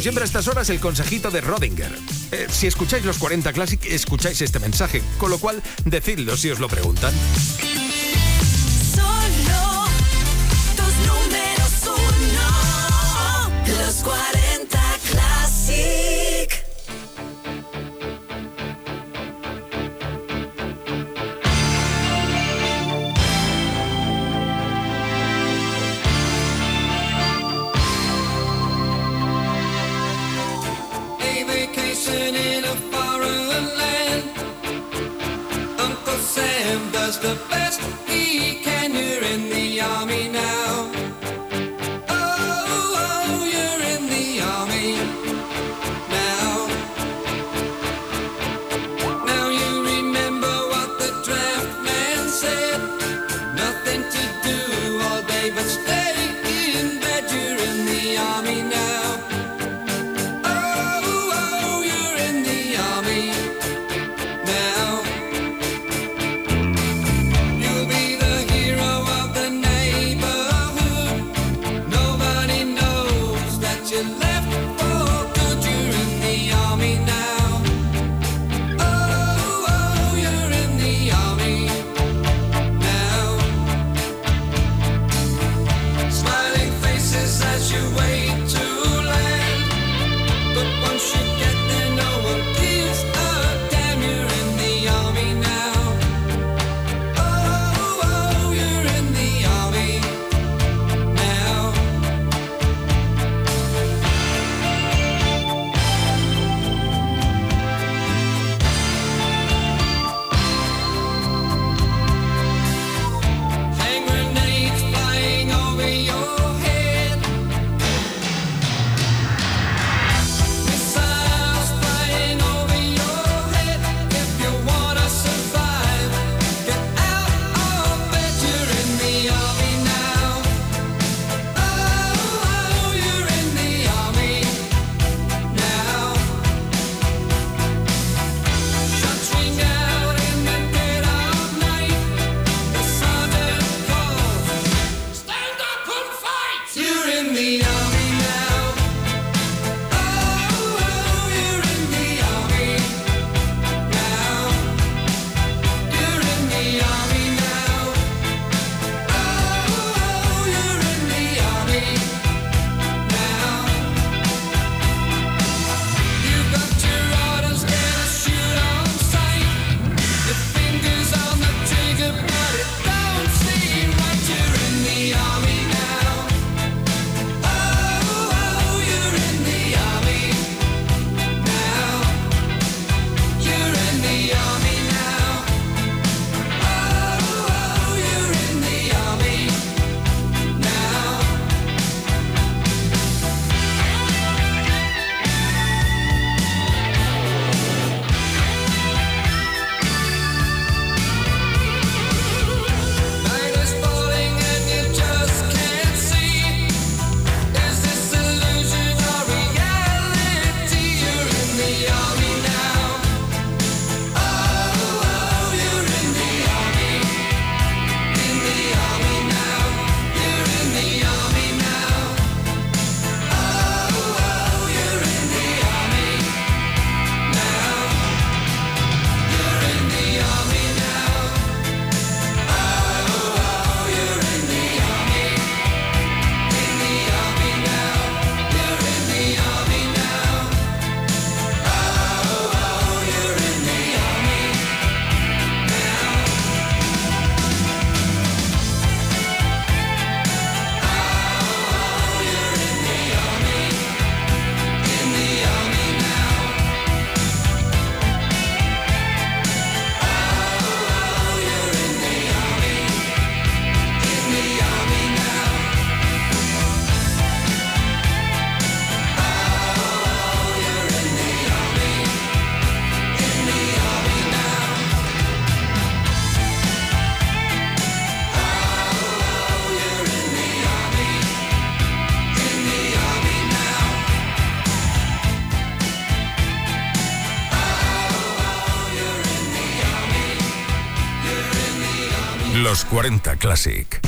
siempre a estas horas, el consejito de Rodinger. Eh, si escucháis los 40 Classic, escucháis este mensaje, con lo cual decidlo si os lo preguntan. 40 Classic.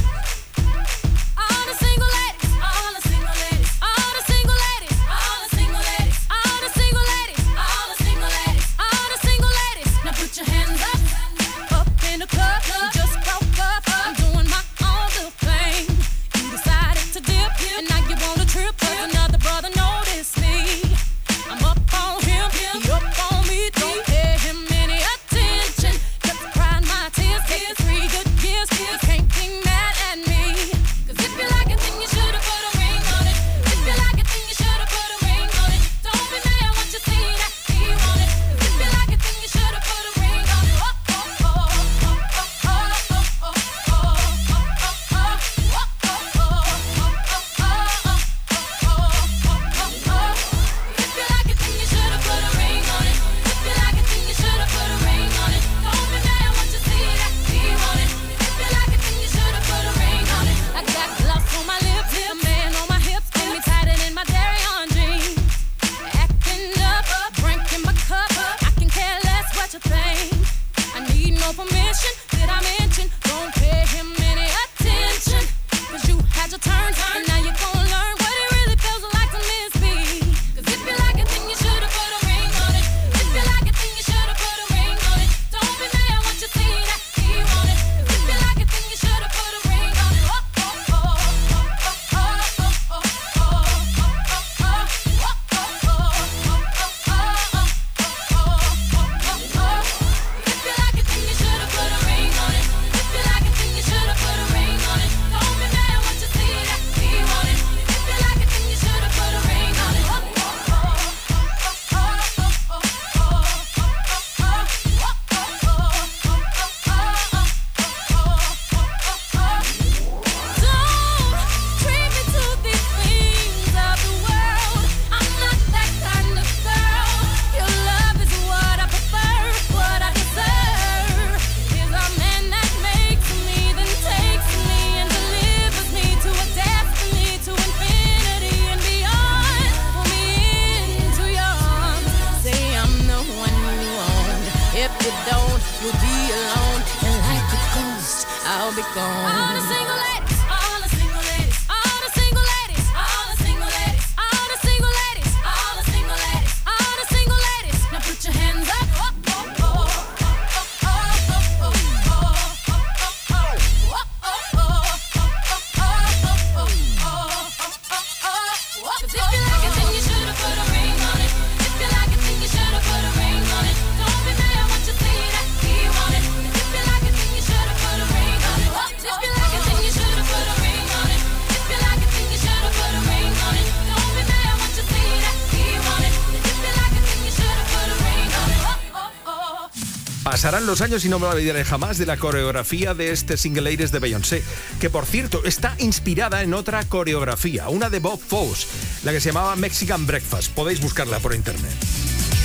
unos años y no me olvidaré jamás de la coreografía de este single Ladies de Beyoncé, que por cierto está inspirada en otra coreografía, una de Bob Fosse, la que se llamaba Mexican Breakfast. Podéis buscarla por internet.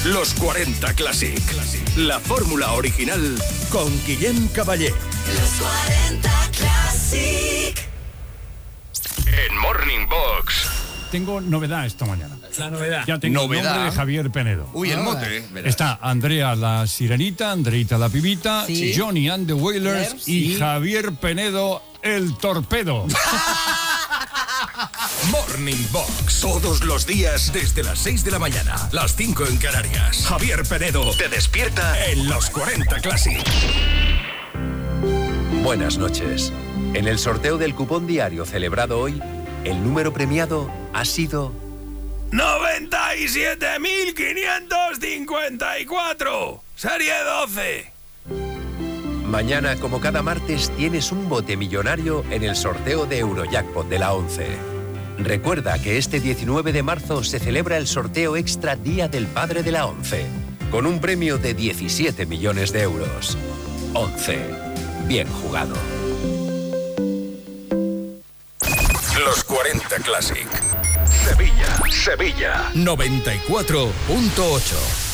Los 40 Classic. La fórmula original con Guillem Caballé. Los 40 Classic. En Morning Box. Tengo novedad esta mañana. La novedad. Ya tengo el nombre de Javier Penedo. Uy, el ah. mote. Eh, Está Andrea la sirenita, Andreita la pibita, Johnny and the Whalers y Javier Penedo el torpedo. Morning Box. Todos los días desde las 6 de la mañana, las 5 en Canarias. Javier Penedo te despierta en los 40 Classic. Buenas noches. En el sorteo del cupón diario celebrado hoy, el número premiado ha sido ¡97.554! Serie 12. Mañana, como cada martes, tienes un bote millonario en el sorteo de Eurojackpot de la 11. Recuerda que este 19 de marzo se celebra el sorteo extra Día del Padre de la 11, con un premio de 17 millones de euros. 11. Bien jugado. Los 40 Classic. Sevilla, Sevilla 94.8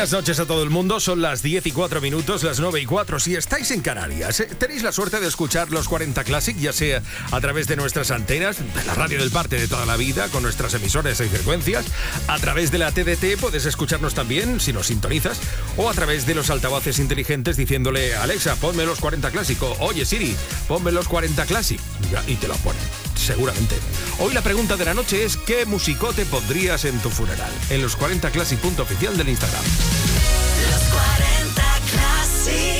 Buenas noches a todo el mundo, son las 10 y 4 minutos, las 9 y 4. Si estáis en Canarias, eh, tenéis la suerte de escuchar los 40 Classic, ya sea a través de nuestras antenas, de la radio del parte de toda la vida, con nuestras emisoras y frecuencias, a través de la TDT puedes escucharnos también, si nos sintonizas, o a través de los altavoces inteligentes diciéndole, Alexa, ponme los 40 Classic, o oye Siri, ponme los 40 Classic, y te lo ponen seguramente. Hoy la pregunta de la noche es ¿qué musicote pondrías en tu funeral? En los 40 Classic oficial del Instagram. Los 40 Classic.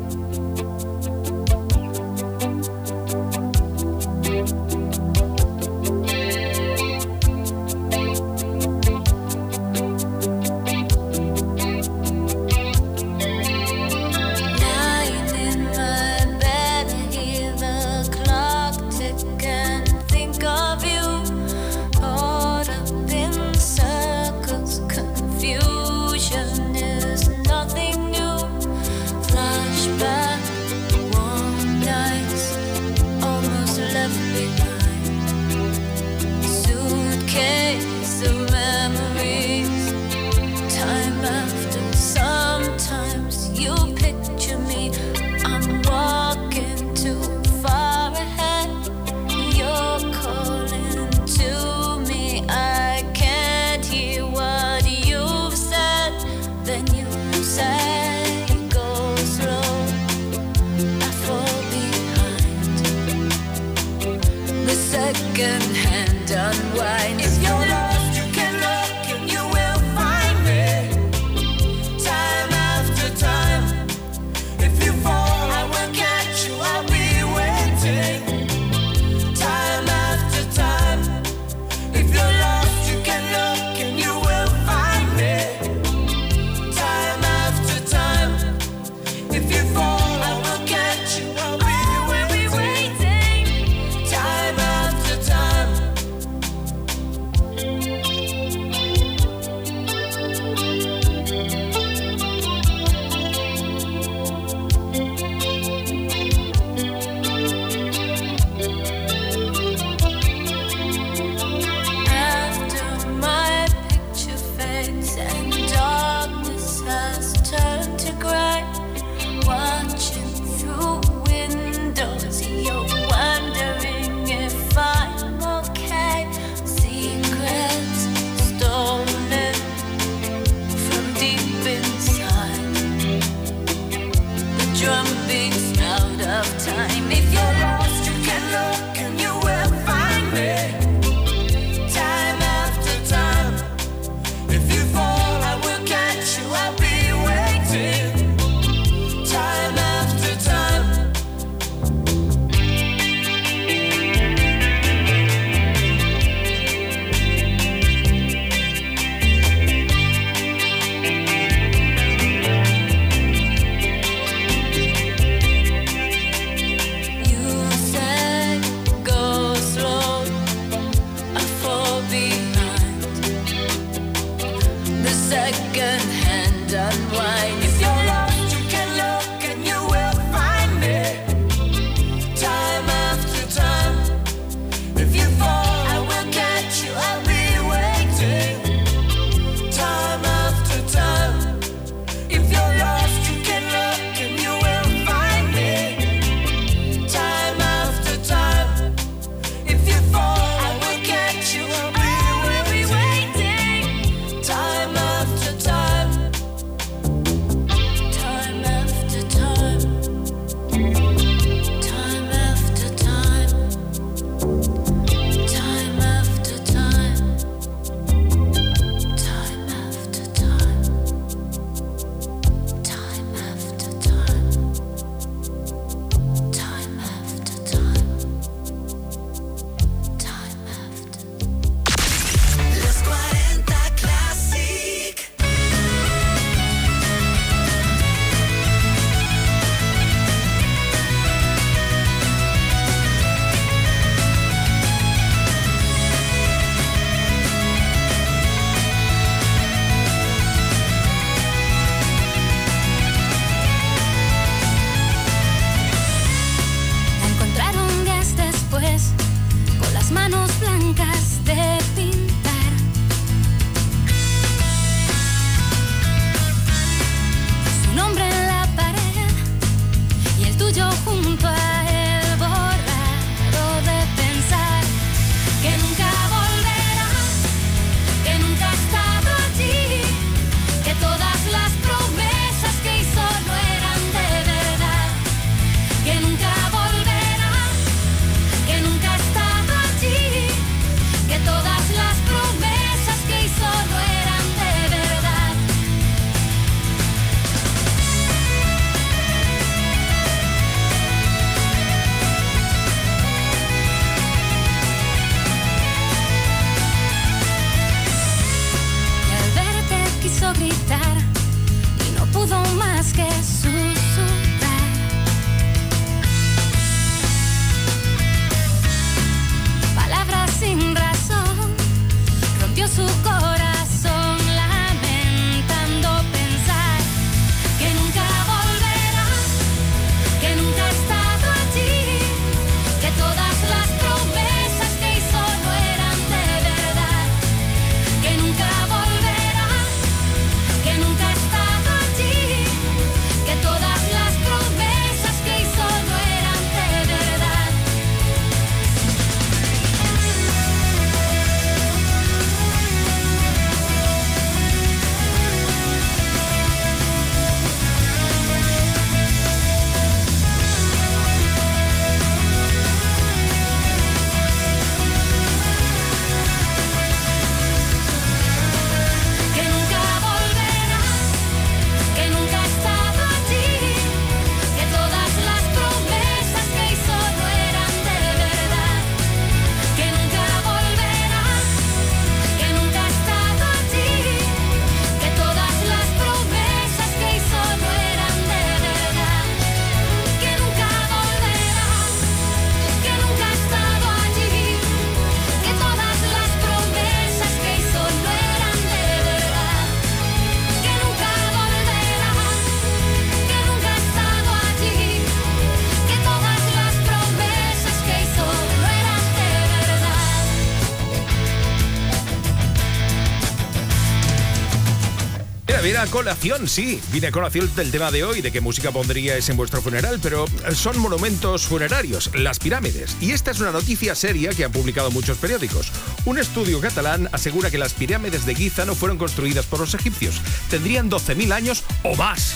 colación, sí, viene a colación del tema de hoy, de qué música pondríais en vuestro funeral, pero eh, son monumentos funerarios, las pirámides. Y esta es una noticia seria que han publicado muchos periódicos. Un estudio catalán asegura que las pirámides de Giza no fueron construidas por los egipcios, tendrían 12.000 años o más.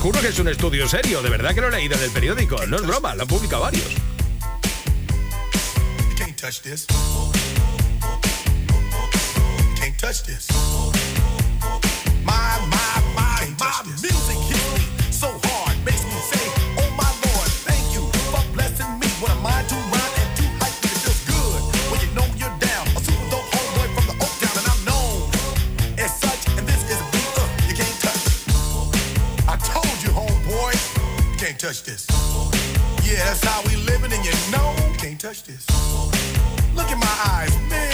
juro que es un estudio serio, de verdad que lo he leído en el periódico, no es broma, lo han publicado varios. touch this. Yeah, that's how we living, and you know, can't touch this. Look in my eyes, man.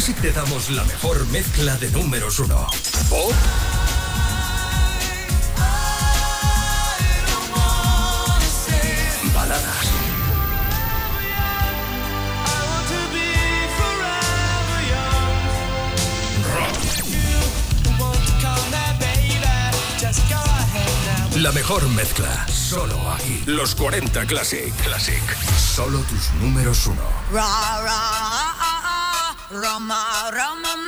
Music te damos la mejor mezcla de números uno. Pop. Baladas. La mejor mezcla, solo aquí. Los 40 Classic. Classic. Solo tus números uno. Ra, ra. Roma, Roma,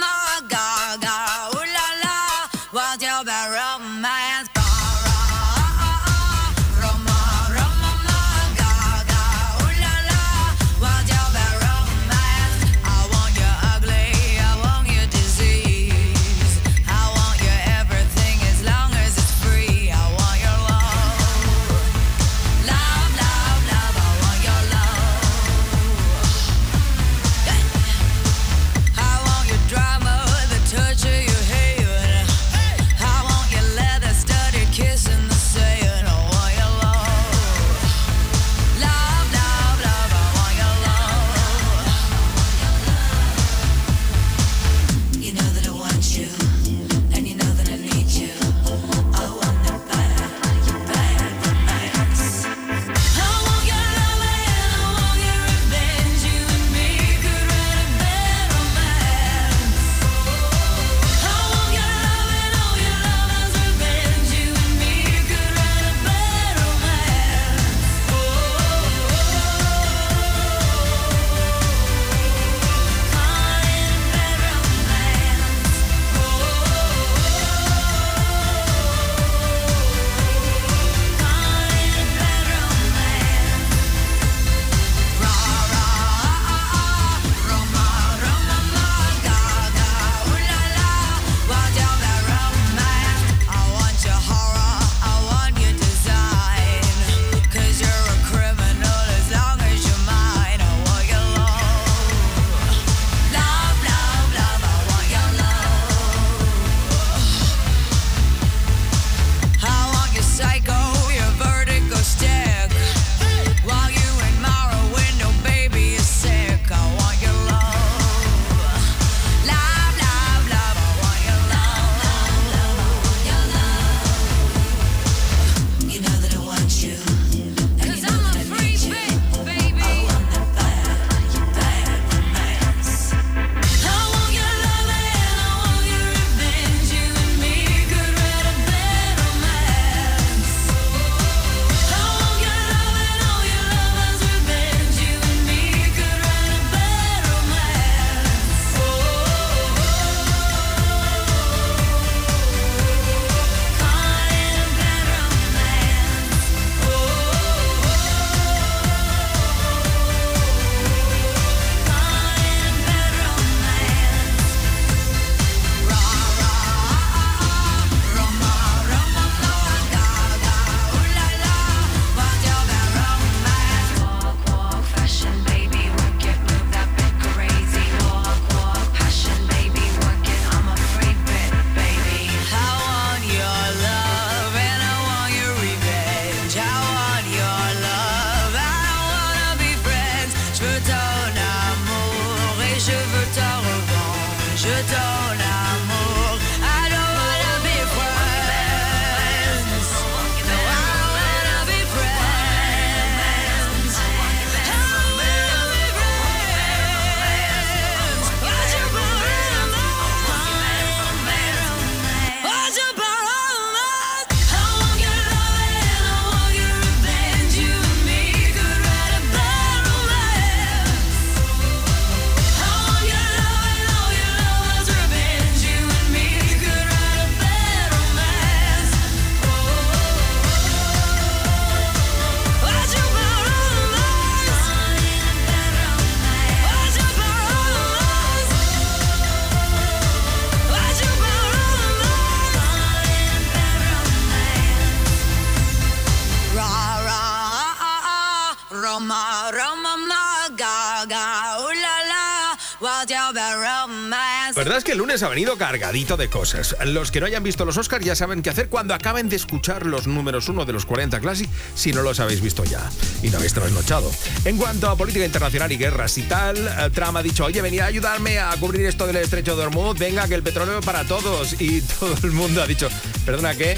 lunes ha venido cargadito de cosas. Los que no hayan visto los Oscars ya saben qué hacer cuando acaben de escuchar los números uno de los 40 Classic, si no los habéis visto ya y no habéis trasnochado. En cuanto a política internacional y guerras y tal, eh, Trump ha dicho, oye, venid a ayudarme a cubrir esto del estrecho de Hormuz, venga, que el petróleo para todos. Y todo el mundo ha dicho, perdona, ¿qué?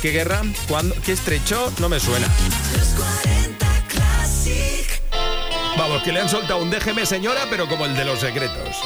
¿Qué guerra? ¿Cuándo? ¿Qué estrecho? No me suena. Los 40 Classic. Vamos, que le han soltado un déjeme señora, pero como el de los secretos.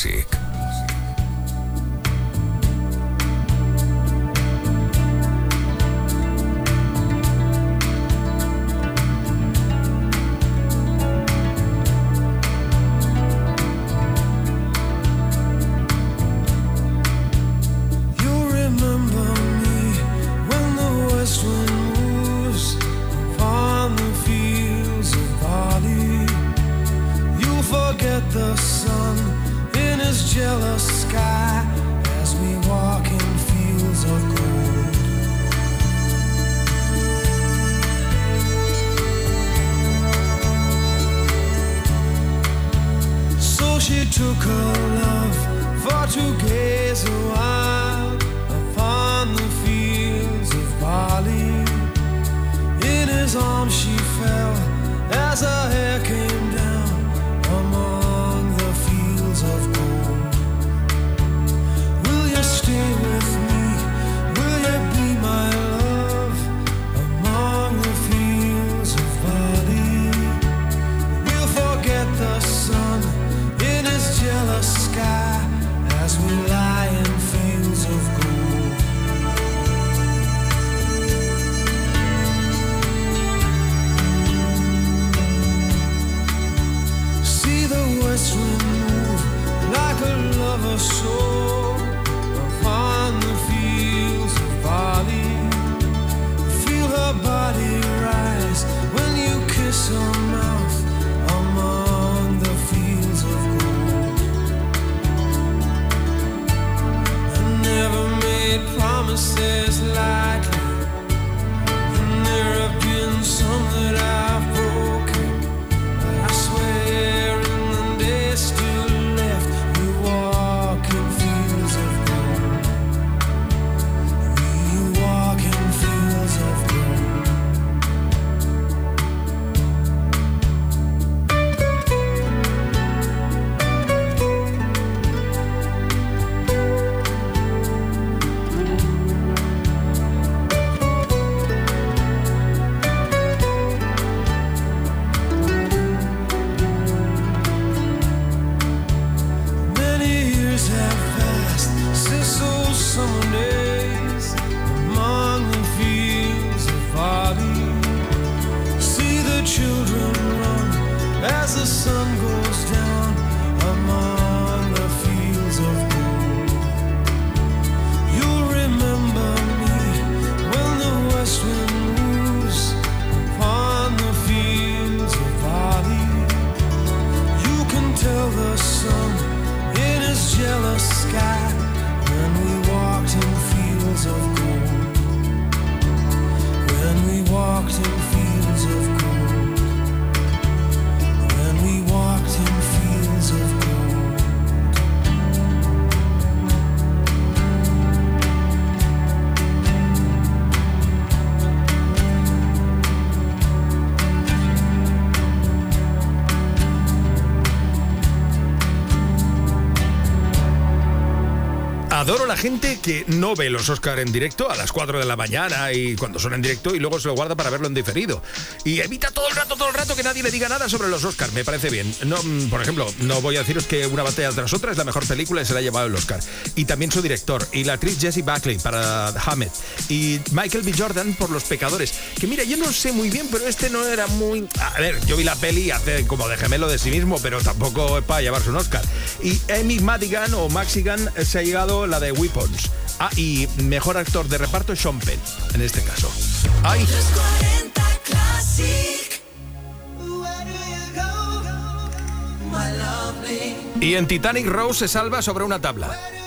40 la gente que no ve los Oscar en directo a las 4 de la mañana y cuando son en directo y luego se lo guarda para verlo en diferido. Y evita todo el rato, todo el rato que nadie le diga nada sobre los Oscar. Me parece bien. No, mm, por ejemplo, no voy a deciros que Una batalla tras otra es la mejor película y se la ha llevado el Oscar. Y también su director. Y la actriz Jessie Buckley para Hammett. Y Michael B. Jordan por Los Pecadores. Que mira, yo no sé muy bien, pero este no era muy... A ver, yo vi la peli hace como de gemelo de sí mismo, pero tampoco es para llevarse un Oscar. Y Amy Madigan o Maxigan eh, se ha llegado la de Weapons. Ah, y mejor actor de reparto Sean Penn, en este caso. ¡Ay! Los 40 Classic. My lovely. Y en Titanic Rose se salva sobre una tabla.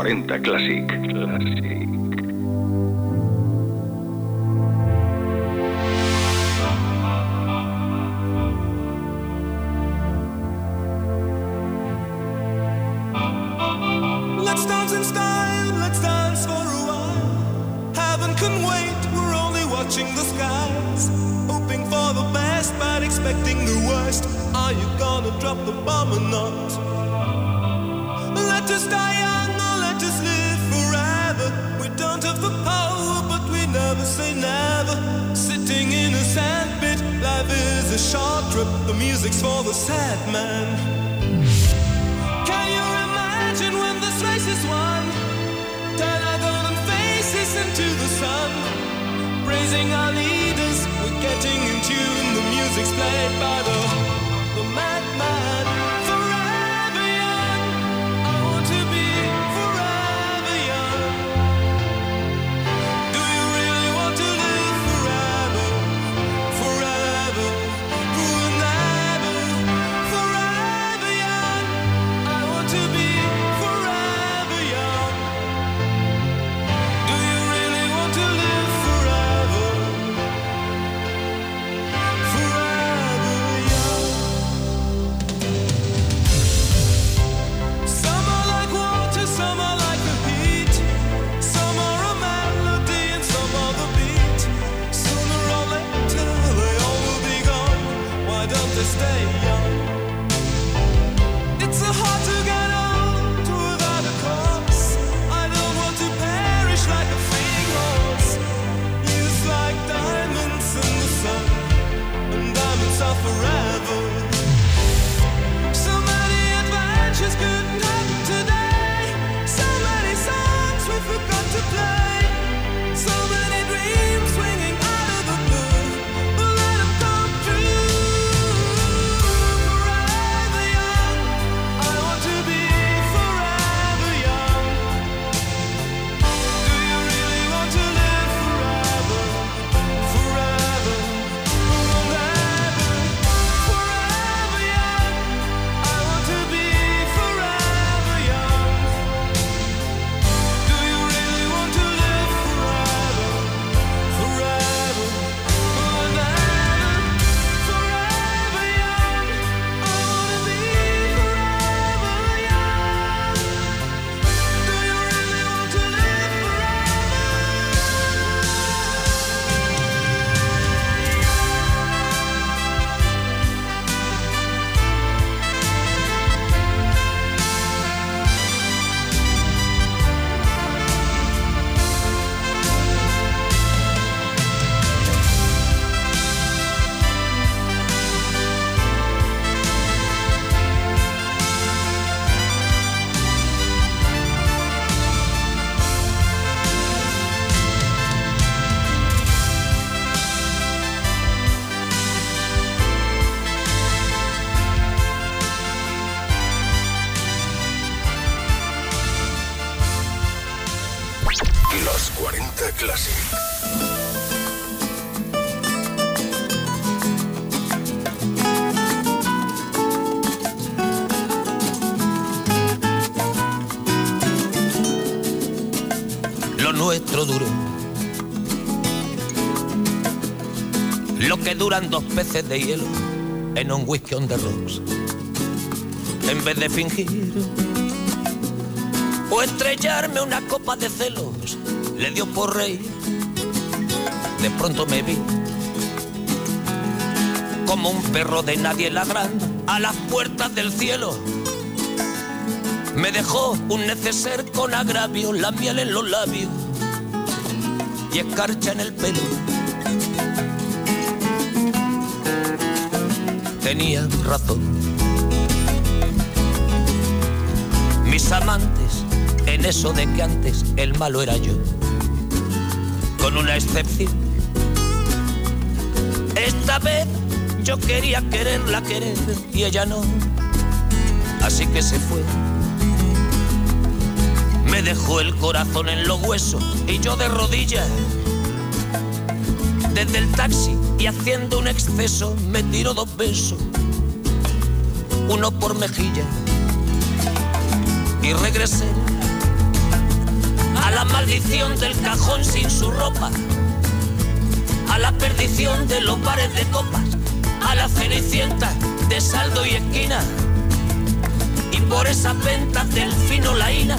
40 Classic. Classic. Nuestro duró. Lo que duran dos peces de hielo en un whisky on the rocks. En vez de fingir o estrellarme una copa de celos, le dio por reír. De pronto me vi como un perro de nadie ladrando a las puertas del cielo. Me dejó un neceser con agravio, la miel en los labios y escarcha en el pelo. Tenía razón. Mis amantes, en eso de que antes el malo era yo, con una excepción. Esta vez yo quería quererla querer y ella no, así que se fue. Me dejó el corazón en los huesos y yo de rodillas. Desde el taxi y haciendo un exceso me tiró dos besos, uno por mejilla. Y regresé la maldición del cajón sin su ropa, a la perdición de los bares de copas, a la cenicienta de saldo y esquina. Y por esas ventas del fino laína,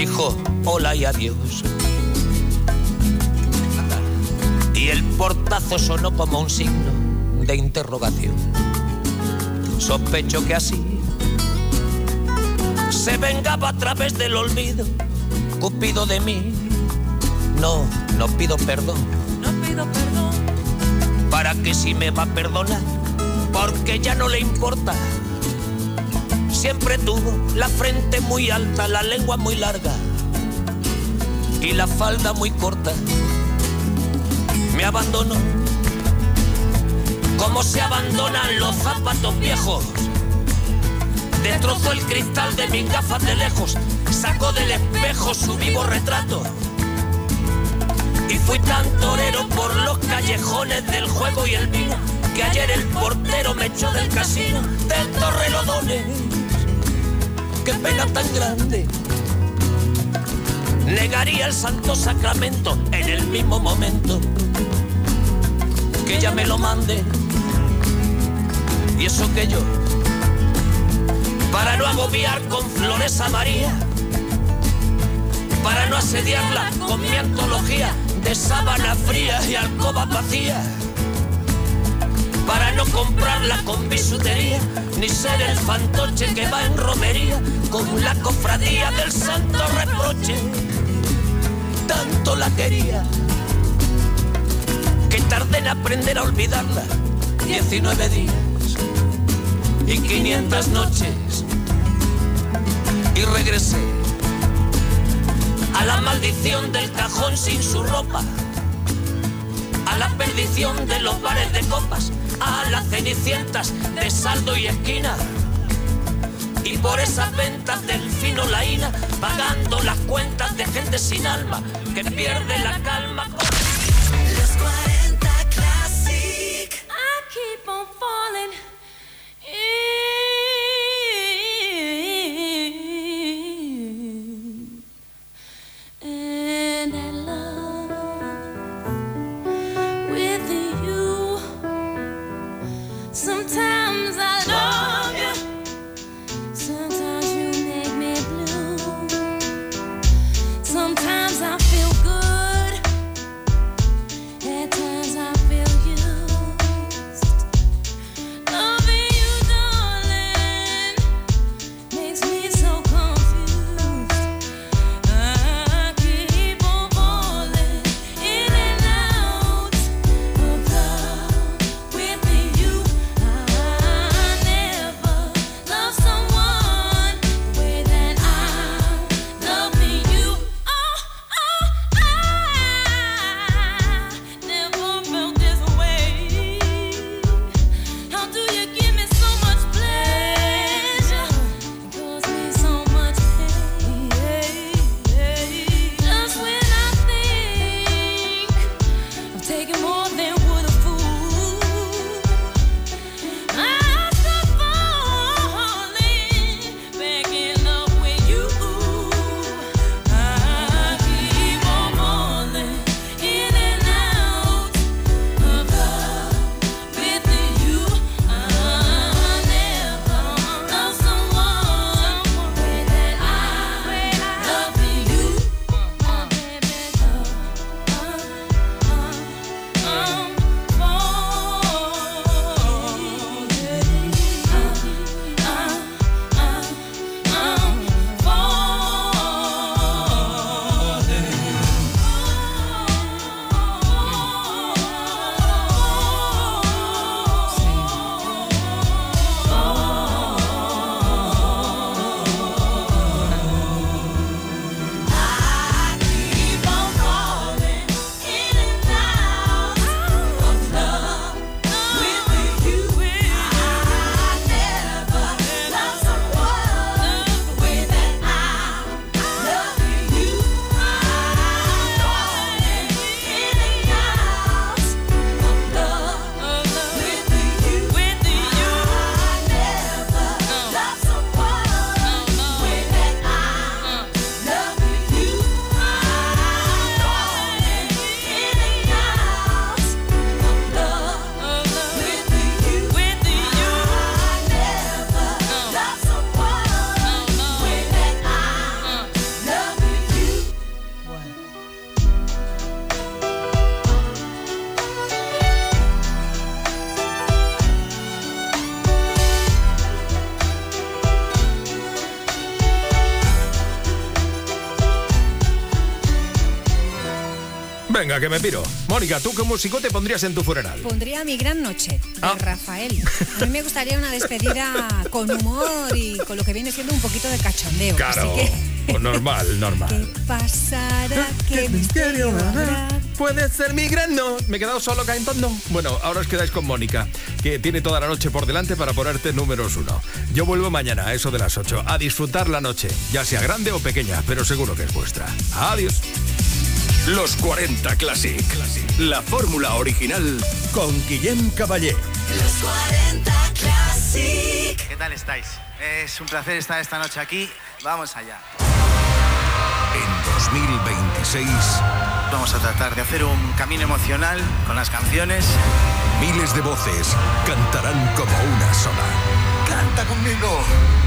Dijo hola y adiós. Y el portazo sonó como un signo de interrogación. Sospecho que así se vengaba a través del olvido. Cupido de mí. No, no pido perdón No pido perdón. para que si me va a perdonar, porque ya no le importa. Siempre tuvo la frente muy alta, la lengua muy larga y la falda muy corta. Me abandonó como se abandonan los zapatos viejos. Destrozó el cristal de mis gafas de lejos, sacó del espejo su vivo retrato. Y fui tan torero por los callejones del juego y el vino que ayer el portero me echó del casino del Torrelodones. Qué pena tan grande. Negaría el santo sacramento en el mismo momento que ella me lo mande. Y eso que yo, para no agobiar con flores a María, para no asediarla con mi antología de sábana fría y alcoba vacía, para no comprarla con bisutería, ni ser el fantoche que va en romería con la cofradía del santo reproche. Tanto la quería que tardé en aprender a olvidarla. 19 días y 500 noches y regresé a la maldición del cajón sin su ropa, a la perdición de los bares de copas, a las cenicientas de saldo y esquina. Y por esas ventas del fino laína, pagando las cuentas de gente sin alma que pierde la calma. Venga, que me piro. Mónica, ¿tú qué músico te pondrías en tu funeral? Pondría mi gran noche de Ah. Rafael. A mí me gustaría una despedida con humor y con lo que viene siendo un poquito de cachondeo. Claro. Así que, Pues normal, normal. ¿qué pasará? ¿Qué misterio habrá? Puede ser mi gran no. Me he quedado solo cantando. Bueno, ahora os quedáis con Mónica, que tiene toda la noche por delante para ponerte números uno. Yo vuelvo mañana a eso de las 8 a disfrutar la noche, ya sea grande o pequeña, pero seguro que es vuestra. Adiós. Los 40 Classic. La fórmula original con Guillem Caballé. Los 40 Classic. ¿Qué tal estáis? Es un placer estar esta noche aquí. Vamos allá. En 2026, Vamos a tratar de hacer un camino emocional con las canciones. miles de voces cantarán como una sola. ¡Canta conmigo!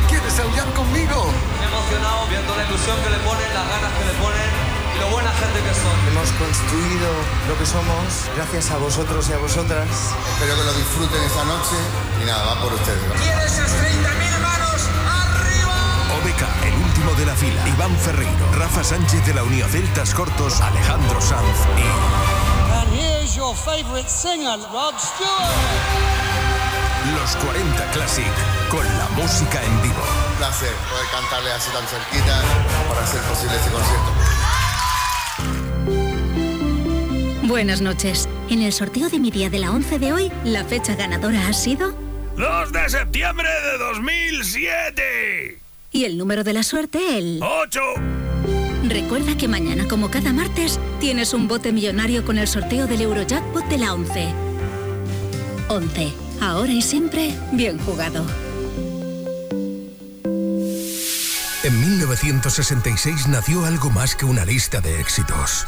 ¿Quieres aullar conmigo? Emocionado viendo la ilusión que le ponen, las ganas que le ponen y lo buena gente que son. Hemos construido lo que somos gracias a vosotros y a vosotras. Espero que lo disfruten esta noche y nada, va por ustedes. ¿Quieres esas 30.000 manos arriba? OBK, el último de la fila. Iván Ferreiro, Rafa Sánchez de la Unión Celtas Cortos, Alejandro Sanz y And here's your favorite singer, Rod Stewart. Los 40 Classic con la música en vivo. Un placer poder cantarle así tan cerquita para hacer posible este concierto. Buenas noches. En el sorteo de mi día de la 11 de hoy, la fecha ganadora ha sido... 2 de septiembre de 2007. Y el número de la suerte, el... 8. Recuerda que mañana, como cada martes, tienes un bote millonario con el sorteo del Eurojackpot de la 11. 11. Ahora y siempre, bien jugado. En 1966 nació algo más que una lista de éxitos.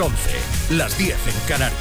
11, las 10 en Canarias.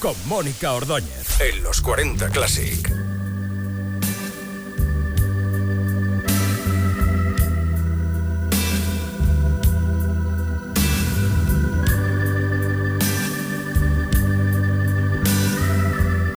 con Mónica Ordóñez en los 40 Classic.